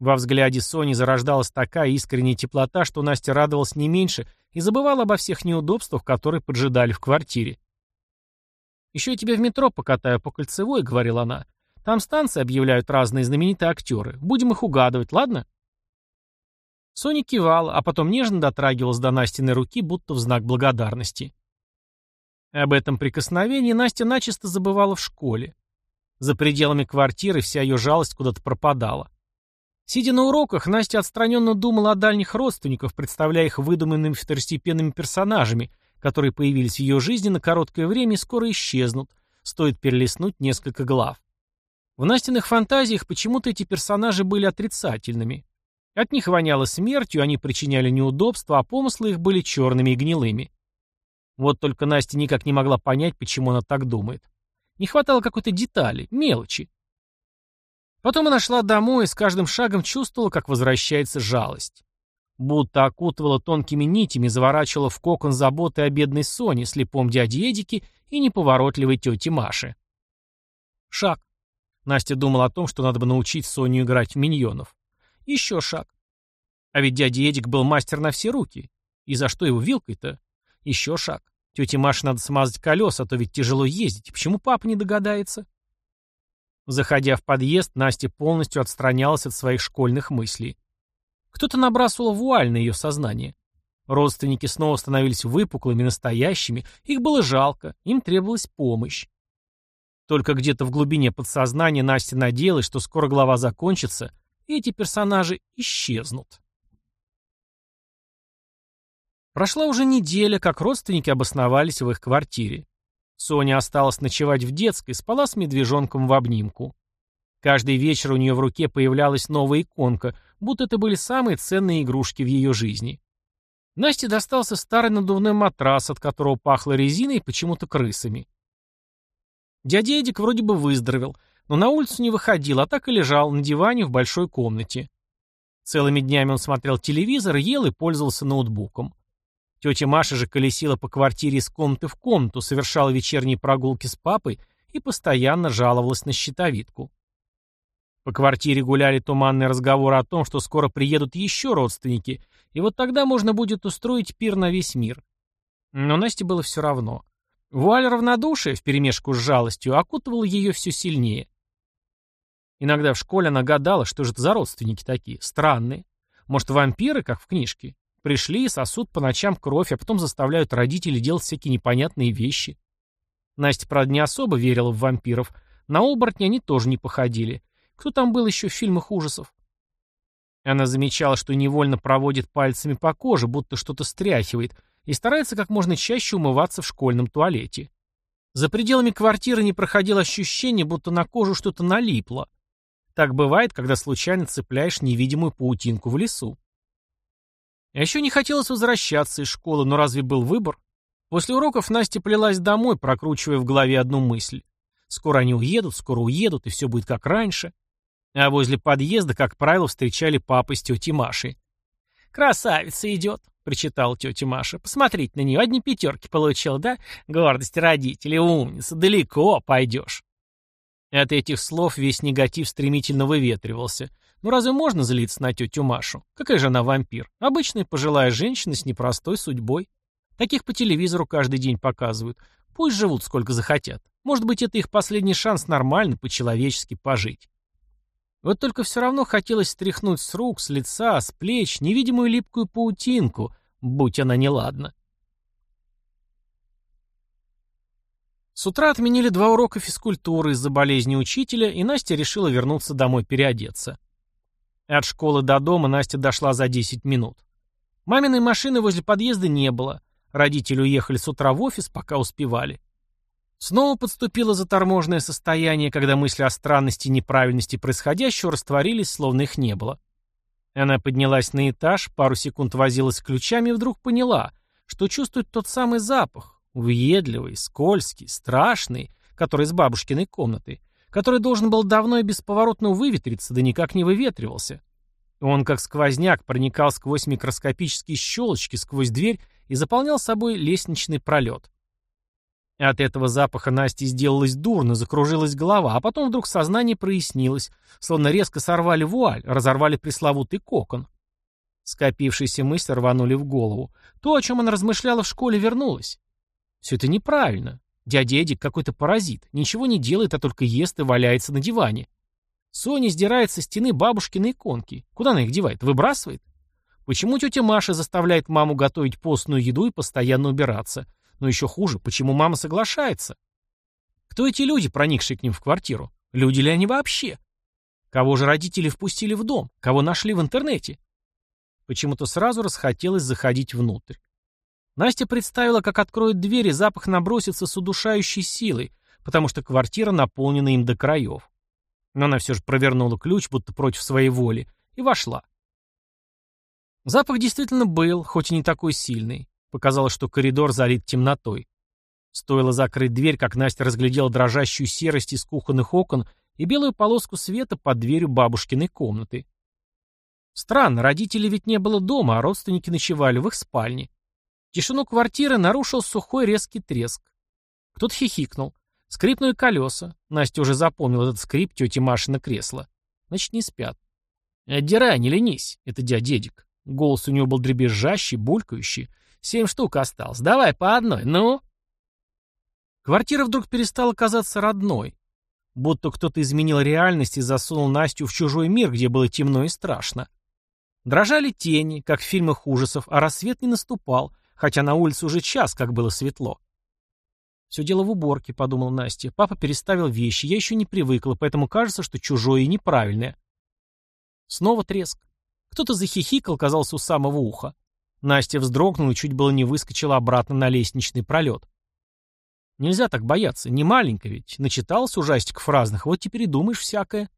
Во взгляде Сони зарождалась такая искренняя теплота, что Настя радовалась не меньше, и забывала обо всех неудобствах, которые поджидали в квартире. «Еще я тебя в метро покатаю по кольцевой», — говорила она. «Там станции объявляют разные знаменитые актеры. Будем их угадывать, ладно?» Соня кивала, а потом нежно дотрагивалась до Настиной руки, будто в знак благодарности. Об этом прикосновении Настя начисто забывала в школе. За пределами квартиры вся ее жалость куда-то пропадала. Сидя на уроках, Настя отстраненно думала о дальних родственниках, представляя их выдуманными второстепенными персонажами, которые появились в ее жизни на короткое время и скоро исчезнут, стоит перелистнуть несколько глав. В Настиных фантазиях почему-то эти персонажи были отрицательными. От них воняло смертью, они причиняли неудобства, а помыслы их были черными и гнилыми. Вот только Настя никак не могла понять, почему она так думает. Не хватало какой-то детали, мелочи. Потом она шла домой и с каждым шагом чувствовала, как возвращается жалость будто окутывала тонкими нитями, заворачивала в кокон заботы о бедной Соне, слепом дяде Эдике и неповоротливой тете Маше. Шаг. Настя думала о том, что надо бы научить Соню играть в миньонов. Еще шаг. А ведь дядя Эдик был мастер на все руки. И за что его вилкой-то? Еще шаг. Тете Маше надо смазать колеса, а то ведь тяжело ездить. Почему папа не догадается? Заходя в подъезд, Настя полностью отстранялась от своих школьных мыслей. Кто-то набрасывал вуаль на ее сознание. Родственники снова становились выпуклыми, настоящими, их было жалко, им требовалась помощь. Только где-то в глубине подсознания Настя надеялась, что скоро глава закончится, и эти персонажи исчезнут. Прошла уже неделя, как родственники обосновались в их квартире. Соня осталась ночевать в детской, спала с медвежонком в обнимку. Каждый вечер у нее в руке появлялась новая иконка, будто это были самые ценные игрушки в ее жизни. Насте достался старый надувной матрас, от которого пахло резиной и почему-то крысами. Дядя Эдик вроде бы выздоровел, но на улицу не выходил, а так и лежал на диване в большой комнате. Целыми днями он смотрел телевизор, ел и пользовался ноутбуком. Тетя Маша же колесила по квартире из комнаты в комнату, совершала вечерние прогулки с папой и постоянно жаловалась на щитовидку. По квартире гуляли туманные разговоры о том, что скоро приедут еще родственники, и вот тогда можно будет устроить пир на весь мир. Но Насте было все равно. Вуаль равнодушия, вперемешку с жалостью, окутывала ее все сильнее. Иногда в школе она гадала, что же это за родственники такие, странные. Может, вампиры, как в книжке? Пришли и сосут по ночам кровь, а потом заставляют родителей делать всякие непонятные вещи. Настя, правда, не особо верила в вампиров. На оборотни они тоже не походили. Кто там был еще в фильмах ужасов? Она замечала, что невольно проводит пальцами по коже, будто что-то стряхивает, и старается как можно чаще умываться в школьном туалете. За пределами квартиры не проходило ощущение, будто на кожу что-то налипло. Так бывает, когда случайно цепляешь невидимую паутинку в лесу. А еще не хотелось возвращаться из школы, но разве был выбор? После уроков Настя плелась домой, прокручивая в голове одну мысль. Скоро они уедут, скоро уедут, и все будет как раньше. А возле подъезда, как правило, встречали папы с тетей Машей. «Красавица идет», — причитала тетя Маша. «Посмотрите на нее, одни пятерки получил, да? Гордость родителей, умница, далеко пойдешь». От этих слов весь негатив стремительно выветривался. Ну разве можно злиться на тетю Машу? Какая же она вампир? Обычная пожилая женщина с непростой судьбой. Таких по телевизору каждый день показывают. Пусть живут сколько захотят. Может быть, это их последний шанс нормально, по-человечески пожить. Вот только все равно хотелось стряхнуть с рук, с лица, с плеч невидимую липкую паутинку, будь она неладна. С утра отменили два урока физкультуры из-за болезни учителя, и Настя решила вернуться домой переодеться. От школы до дома Настя дошла за 10 минут. Маминой машины возле подъезда не было. Родители уехали с утра в офис, пока успевали. Снова подступило заторможенное состояние, когда мысли о странности и неправильности происходящего растворились, словно их не было. Она поднялась на этаж, пару секунд возилась с ключами и вдруг поняла, что чувствует тот самый запах, въедливый, скользкий, страшный, который из бабушкиной комнаты, который должен был давно и бесповоротно выветриться, да никак не выветривался. Он, как сквозняк, проникал сквозь микроскопические щелочки, сквозь дверь и заполнял собой лестничный пролет. От этого запаха Насте сделалось дурно, закружилась голова, а потом вдруг сознание прояснилось, словно резко сорвали вуаль, разорвали пресловутый кокон. Скопившиеся мысли рванули в голову. То, о чем она размышляла в школе, вернулось. Все это неправильно. Дядя Эдик какой-то паразит. Ничего не делает, а только ест и валяется на диване. Соня сдирает со стены бабушкины иконки. Куда она их девает? Выбрасывает? Почему тетя Маша заставляет маму готовить постную еду и постоянно убираться? Но еще хуже, почему мама соглашается? Кто эти люди, проникшие к ним в квартиру? Люди ли они вообще? Кого же родители впустили в дом? Кого нашли в интернете? Почему-то сразу расхотелось заходить внутрь. Настя представила, как откроет дверь, и запах набросится с удушающей силой, потому что квартира наполнена им до краев. Но она все же провернула ключ, будто против своей воли, и вошла. Запах действительно был, хоть и не такой сильный. Показалось, что коридор залит темнотой. Стоило закрыть дверь, как Настя разглядела дрожащую серость из кухонных окон и белую полоску света под дверью бабушкиной комнаты. Странно, родителей ведь не было дома, а родственники ночевали в их спальне. Тишину квартиры нарушил сухой резкий треск. Кто-то хихикнул. Скрипнули колеса. Настя уже запомнила этот скрип тети Маши на кресло. Значит, не спят. «Отдирай, не ленись!» — это дядя Эдик. Голос у него был дребезжащий, булькающий. «Семь штук осталось. Давай по одной, ну!» Квартира вдруг перестала казаться родной. Будто кто-то изменил реальность и засунул Настю в чужой мир, где было темно и страшно. Дрожали тени, как в фильмах ужасов, а рассвет не наступал, хотя на улице уже час, как было светло. «Все дело в уборке», — подумал Настя. «Папа переставил вещи, я еще не привыкла, поэтому кажется, что чужое и неправильное». Снова треск. Кто-то захихикал, казался у самого уха. Настя вздрогнула и чуть было не выскочила обратно на лестничный пролет. Нельзя так бояться, не маленькая ведь. Начитался ужастиков разных, вот теперь и думаешь всякое.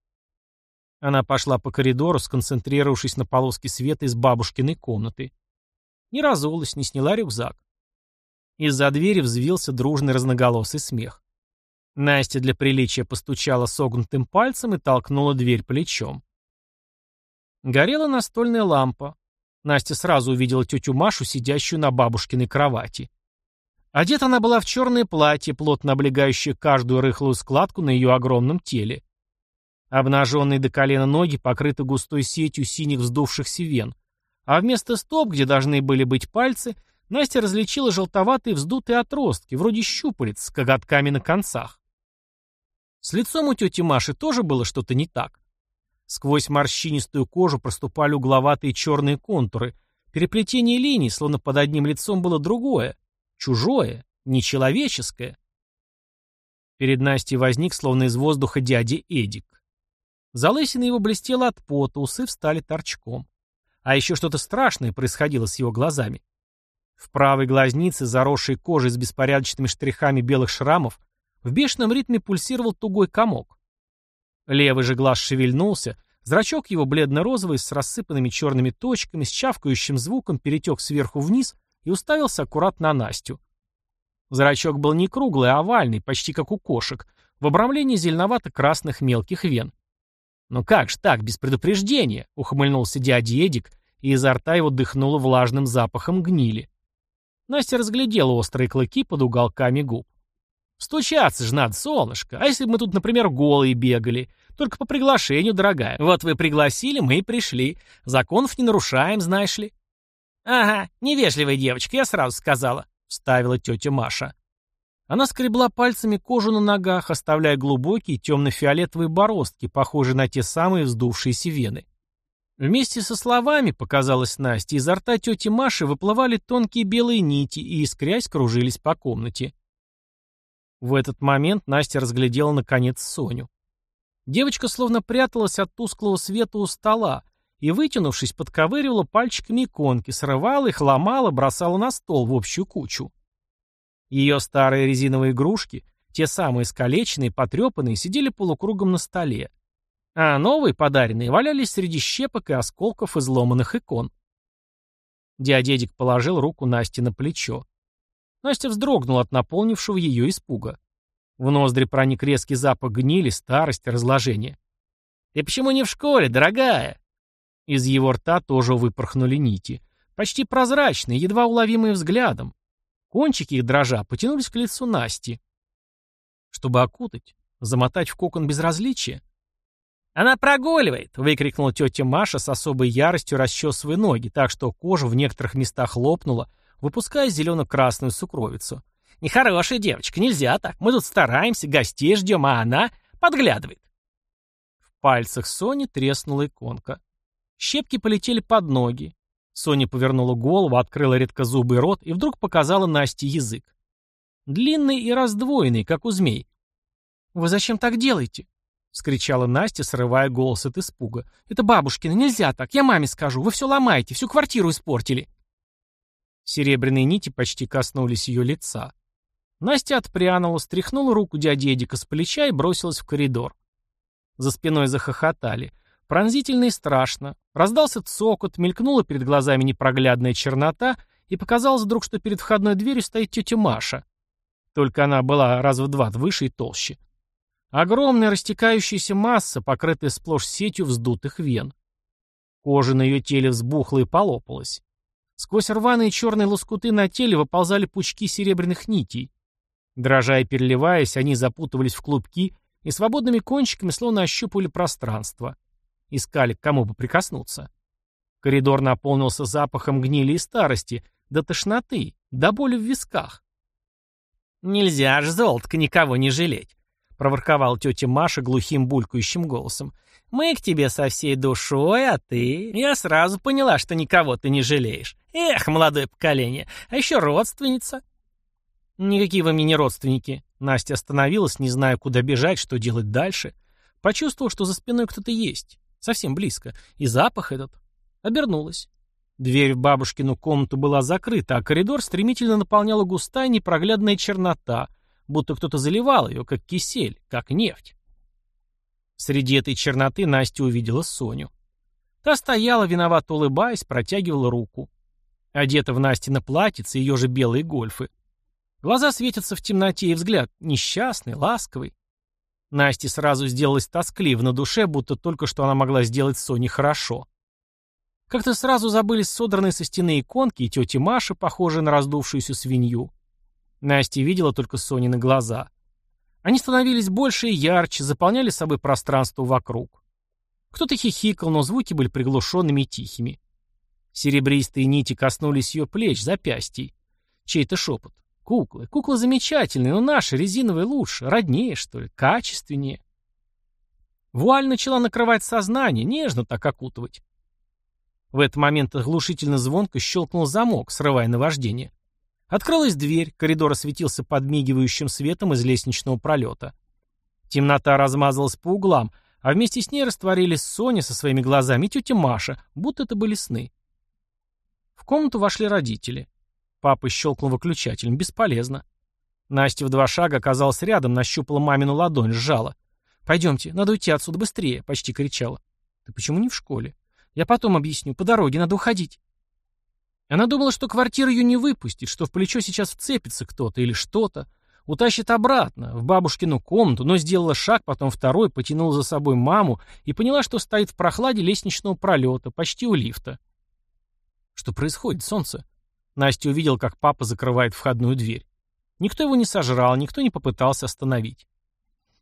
Она пошла по коридору, сконцентрировавшись на полоске света из бабушкиной комнаты. Не разулась, не сняла рюкзак. Из-за двери взвился дружный разноголосый смех. Настя для приличия постучала согнутым пальцем и толкнула дверь плечом. Горела настольная лампа. Настя сразу увидела тетю Машу, сидящую на бабушкиной кровати. Одета она была в черное платье, плотно облегающее каждую рыхлую складку на ее огромном теле. Обнаженные до колена ноги покрыты густой сетью синих вздувшихся вен, а вместо стоп, где должны были быть пальцы, Настя различила желтоватые вздутые отростки, вроде щупалец, с коготками на концах. С лицом у тети Маши тоже было что-то не так. Сквозь морщинистую кожу проступали угловатые черные контуры, переплетение линий, словно под одним лицом было другое, чужое, нечеловеческое. Перед Настей возник, словно из воздуха, дядя Эдик. Залысина его блестела от пота, усы встали торчком. А еще что-то страшное происходило с его глазами. В правой глазнице, заросшей кожей с беспорядочными штрихами белых шрамов, в бешеном ритме пульсировал тугой комок. Левый же глаз шевельнулся, зрачок его бледно-розовый с рассыпанными черными точками, с чавкающим звуком перетек сверху вниз и уставился аккуратно на Настю. Зрачок был не круглый, а овальный, почти как у кошек, в обрамлении зеленовато-красных мелких вен. «Ну как ж так, без предупреждения?» — ухмыльнулся дядя Эдик, и изо рта его дыхнуло влажным запахом гнили. Настя разглядела острые клыки под уголками губ. «Стучаться же надо, солнышко. А если бы мы тут, например, голые бегали? Только по приглашению, дорогая. Вот вы пригласили, мы и пришли. Законов не нарушаем, знаешь ли». «Ага, невежливая девочка, я сразу сказала», — вставила тетя Маша. Она скребла пальцами кожу на ногах, оставляя глубокие темно-фиолетовые бороздки, похожие на те самые вздувшиеся вены. Вместе со словами, показалось Насте, изо рта тети Маши выплывали тонкие белые нити и, искрясь, кружились по комнате. В этот момент Настя разглядела наконец Соню. Девочка словно пряталась от тусклого света у стола и, вытянувшись, подковыривала пальчиками иконки, срывала их, ломала, бросала на стол в общую кучу. Ее старые резиновые игрушки, те самые искалеченные, потрепанные, сидели полукругом на столе. А новые, подаренные, валялись среди щепок и осколков изломанных икон. Дядя Эдик положил руку Насте на плечо. Настя вздрогнула от наполнившего ее испуга. В ноздри проник резкий запах гнили, старости, разложения. «Ты почему не в школе, дорогая?» Из его рта тоже выпорхнули нити. Почти прозрачные, едва уловимые взглядом. Кончики их дрожа потянулись к лицу Насти. Чтобы окутать, замотать в кокон безразличия. «Она прогуливает!» — выкрикнула тетя Маша с особой яростью, расчесывая ноги, так что кожа в некоторых местах лопнула, выпуская зелено-красную сукровицу. «Нехорошая девочка, нельзя так. Мы тут стараемся, гостей ждем, а она подглядывает». В пальцах Сони треснула иконка. Щепки полетели под ноги. Соня повернула голову, открыла редкозубый рот и вдруг показала Насте язык. Длинный и раздвоенный, как у змей. «Вы зачем так делаете?» — скричала Настя, срывая голос от испуга. «Это бабушкина, нельзя так, я маме скажу, вы все ломаете, всю квартиру испортили». Серебряные нити почти коснулись ее лица. Настя отпрянула, стряхнула руку дяди Эдика с плеча и бросилась в коридор. За спиной захохотали. Пронзительно и страшно. Раздался цокот, мелькнула перед глазами непроглядная чернота, и показалось вдруг, что перед входной дверью стоит тетя Маша. Только она была раз в два выше и толще. Огромная растекающаяся масса, покрытая сплошь сетью вздутых вен. Кожа на ее теле взбухла и полопалась. Сквозь рваные черные лоскуты на теле выползали пучки серебряных нитей. Дрожа и переливаясь, они запутывались в клубки и свободными кончиками словно ощупывали пространство. Искали, к кому бы прикоснуться. Коридор наполнился запахом гнили и старости, до тошноты, до боли в висках. «Нельзя ж, золотко, никого не жалеть», — проворковала тетя Маша глухим булькающим голосом. «Мы к тебе со всей душой, а ты...» «Я сразу поняла, что никого ты не жалеешь. Эх, молодое поколение, а еще родственница». «Никакие вы мне не родственники». Настя остановилась, не зная, куда бежать, что делать дальше. Почувствовал, что за спиной кто-то есть. Совсем близко. И запах этот. Обернулась. Дверь в бабушкину комнату была закрыта, а коридор стремительно наполняла густая непроглядная чернота, будто кто-то заливал ее, как кисель, как нефть. Среди этой черноты Настя увидела Соню. Та стояла, виновато улыбаясь, протягивала руку. Одета в Настя на платьице, ее же белые гольфы. Глаза светятся в темноте, и взгляд несчастный, ласковый. Насте сразу сделалось тоскливо на душе, будто только что она могла сделать Соне хорошо. Как-то сразу забылись содранные со стены иконки и тети Маша, похожая на раздувшуюся свинью. Настя видела только Сонины глаза. Они становились больше и ярче, заполняли собой пространство вокруг. Кто-то хихикал, но звуки были приглушенными и тихими. Серебристые нити коснулись ее плеч, запястий. Чей-то шепот. Куклы. Куклы замечательные, но наши, резиновые, лучше. Роднее, что ли, качественнее. Вуаль начала накрывать сознание, нежно так окутывать. В этот момент оглушительно звонко щелкнул замок, срывая наваждение. Открылась дверь, коридор осветился подмигивающим светом из лестничного пролета. Темнота размазалась по углам, а вместе с ней растворились Соня со своими глазами и тетя Маша, будто это были сны. В комнату вошли родители. Папа щелкнул выключателем. Бесполезно. Настя в два шага оказалась рядом, нащупала мамину ладонь, сжала. «Пойдемте, надо уйти отсюда быстрее», — почти кричала. «Ты почему не в школе?» «Я потом объясню. По дороге надо уходить». Она думала, что квартира ее не выпустит, что в плечо сейчас вцепится кто-то или что-то. Утащит обратно, в бабушкину комнату, но сделала шаг, потом второй, потянула за собой маму и поняла, что стоит в прохладе лестничного пролета, почти у лифта. Что происходит, солнце? Настя увидел, как папа закрывает входную дверь. Никто его не сожрал, никто не попытался остановить.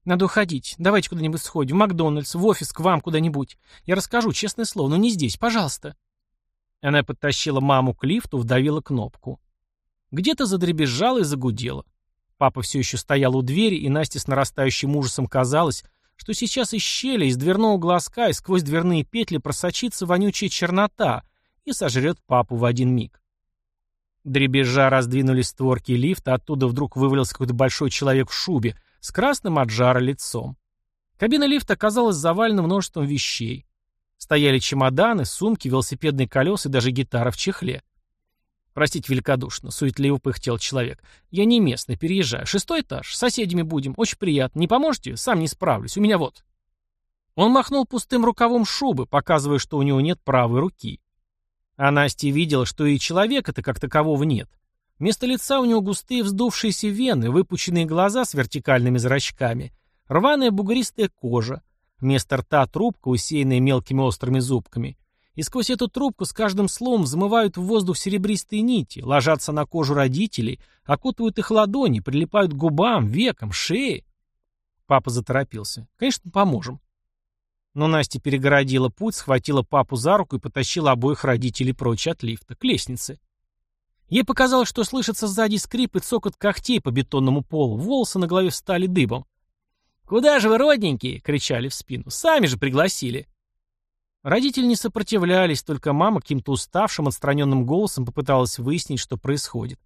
«Надо уходить. Давайте куда-нибудь сходим. В Макдональдс, в офис, к вам куда-нибудь. Я расскажу, честное слово, но не здесь. Пожалуйста». Она подтащила маму к лифту, вдавила кнопку. Где-то задребезжало и загудело. Папа все еще стоял у двери, и Насте с нарастающим ужасом казалось, что сейчас из щели, из дверного глазка и сквозь дверные петли просочится вонючая чернота и сожрет папу в один миг. Дребезжа раздвинулись створки лифта, оттуда вдруг вывалился какой-то большой человек в шубе, с красным от жара лицом. Кабина лифта оказалась завалена множеством вещей. Стояли чемоданы, сумки, велосипедные колеса и даже гитара в чехле. «Простите великодушно», — суетливо пыхтел человек. «Я не местный, переезжаю. Шестой этаж, с соседями будем. Очень приятно. Не поможете? Сам не справлюсь. У меня вот». Он махнул пустым рукавом шубы, показывая, что у него нет правой руки. А Настя видела, что и человека-то как такового нет. Вместо лица у него густые вздувшиеся вены, выпученные глаза с вертикальными зрачками, рваная бугристая кожа, вместо рта трубка, усеянная мелкими острыми зубками. И сквозь эту трубку с каждым словом взмывают в воздух серебристые нити, ложатся на кожу родителей, окутывают их ладони, прилипают к губам, векам, шее. Папа заторопился. «Конечно, поможем». Но Настя перегородила путь, схватила папу за руку и потащила обоих родителей прочь от лифта, к лестнице. Ей показалось, что слышится сзади скрип и цокот когтей по бетонному полу, волосы на голове встали дыбом. «Куда же вы, родненькие?» — кричали в спину. «Сами же пригласили!» Родители не сопротивлялись, только мама каким-то уставшим, отстраненным голосом попыталась выяснить, что происходит.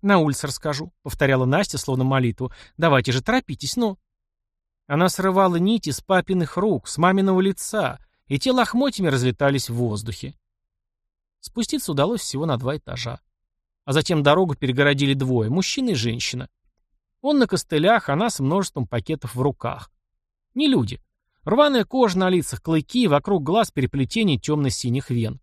«На улице расскажу», — повторяла Настя, словно молитву. «Давайте же, торопитесь, ну». Она срывала нити с папиных рук, с маминого лица, и те лохмотьями разлетались в воздухе. Спуститься удалось всего на два этажа. А затем дорогу перегородили двое, мужчина и женщина. Он на костылях, она с множеством пакетов в руках. Не люди. Рваная кожа на лицах, клыки, вокруг глаз переплетение темно-синих вен.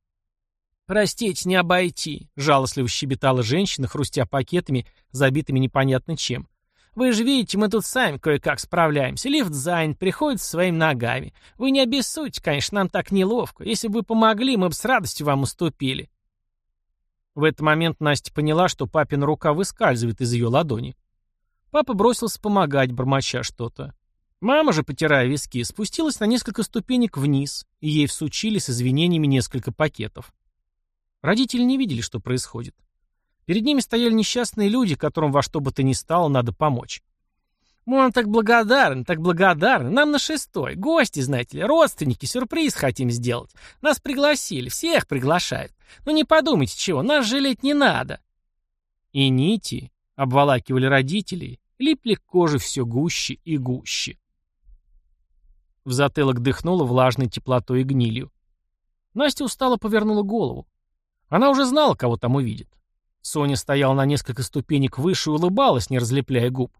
«Простите, не обойти», — жалостливо щебетала женщина, хрустя пакетами, забитыми непонятно чем. «Вы же видите, мы тут сами кое-как справляемся. Лифт занят, приходится своими ногами. Вы не обессудьте, конечно, нам так неловко. Если бы вы помогли, мы бы с радостью вам уступили». В этот момент Настя поняла, что папина рука выскальзывает из ее ладони. Папа бросился помогать, бормоча что-то. Мама же, потирая виски, спустилась на несколько ступенек вниз, и ей всучили с извинениями несколько пакетов. Родители не видели, что происходит. Перед ними стояли несчастные люди, которым во что бы то ни стало надо помочь. «Мы вам так благодарны, так благодарны. Нам на шестой. Гости, знаете ли, родственники, сюрприз хотим сделать. Нас пригласили, всех приглашают. Ну не подумайте чего, нас жалеть не надо». И нити обволакивали родителей, липли к коже все гуще и гуще. В затылок дыхнуло влажной теплотой и гнилью. Настя устало повернула голову. Она уже знала, кого там увидит. Соня стояла на несколько ступенек выше и улыбалась, не разлепляя губ.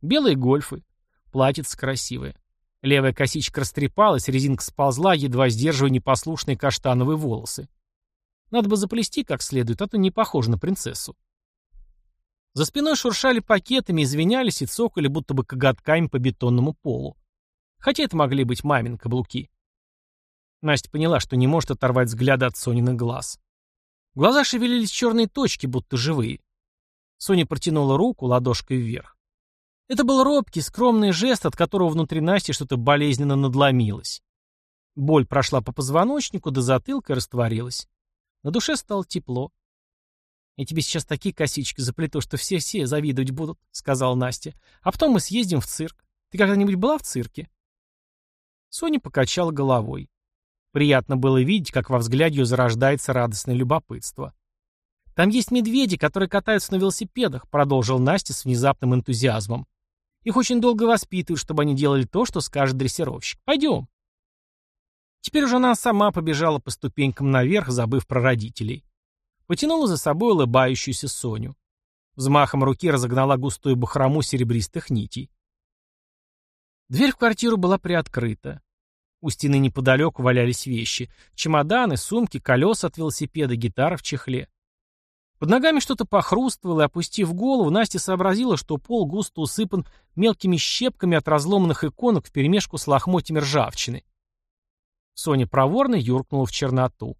Белые гольфы. Платьице красивое. Левая косичка растрепалась, резинка сползла, едва сдерживая непослушные каштановые волосы. Надо бы заплести как следует, а то не похоже на принцессу. За спиной шуршали пакетами, извинялись и цокали, будто бы коготками по бетонному полу. Хотя это могли быть мамин каблуки. Настя поняла, что не может оторвать взгляда от Сониных глаз. В глазах шевелились черные точки, будто живые. Соня протянула руку ладошкой вверх. Это был робкий, скромный жест, от которого внутри Насти что-то болезненно надломилось. Боль прошла по позвоночнику до затылка и растворилась. На душе стало тепло. «Я тебе сейчас такие косички заплету, что все-все завидовать будут», — сказала Настя. «А потом мы съездим в цирк. Ты когда-нибудь была в цирке?» Соня покачала головой. Приятно было видеть, как во взгляде зарождается радостное любопытство. «Там есть медведи, которые катаются на велосипедах», — продолжил Настя с внезапным энтузиазмом. «Их очень долго воспитывают, чтобы они делали то, что скажет дрессировщик. Пойдем». Теперь уже она сама побежала по ступенькам наверх, забыв про родителей. Потянула за собой улыбающуюся Соню. Взмахом руки разогнала густую бахрому серебристых нитей. Дверь в квартиру была приоткрыта. У стены неподалеку валялись вещи. Чемоданы, сумки, колеса от велосипеда, гитара в чехле. Под ногами что-то похрустывало, и, опустив голову, Настя сообразила, что пол густо усыпан мелкими щепками от разломанных иконок вперемешку с лохмотьями ржавчины. Соня проворно юркнула в черноту.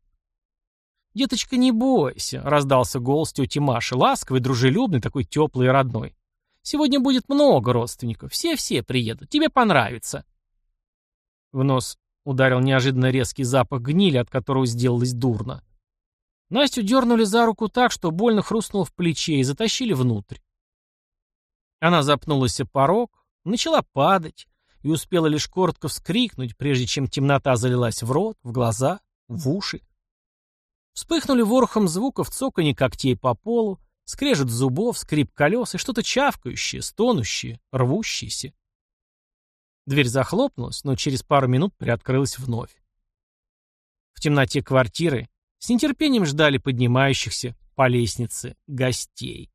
«Деточка, не бойся», — раздался голос тети Маши, ласковый, дружелюбный, такой теплый и родной. «Сегодня будет много родственников, все-все приедут, тебе понравится». В нос ударил неожиданно резкий запах гнили, от которого сделалось дурно. Настю дернули за руку так, что больно хрустнуло в плече и затащили внутрь. Она запнулась о порог, начала падать и успела лишь коротко вскрикнуть, прежде чем темнота залилась в рот, в глаза, в уши. Вспыхнули ворохом звуков цоканье когтей по полу, скрежет зубов, скрип колес и что-то чавкающее, стонущее, рвущееся. Дверь захлопнулась, но через пару минут приоткрылась вновь. В темноте квартиры с нетерпением ждали поднимающихся по лестнице гостей.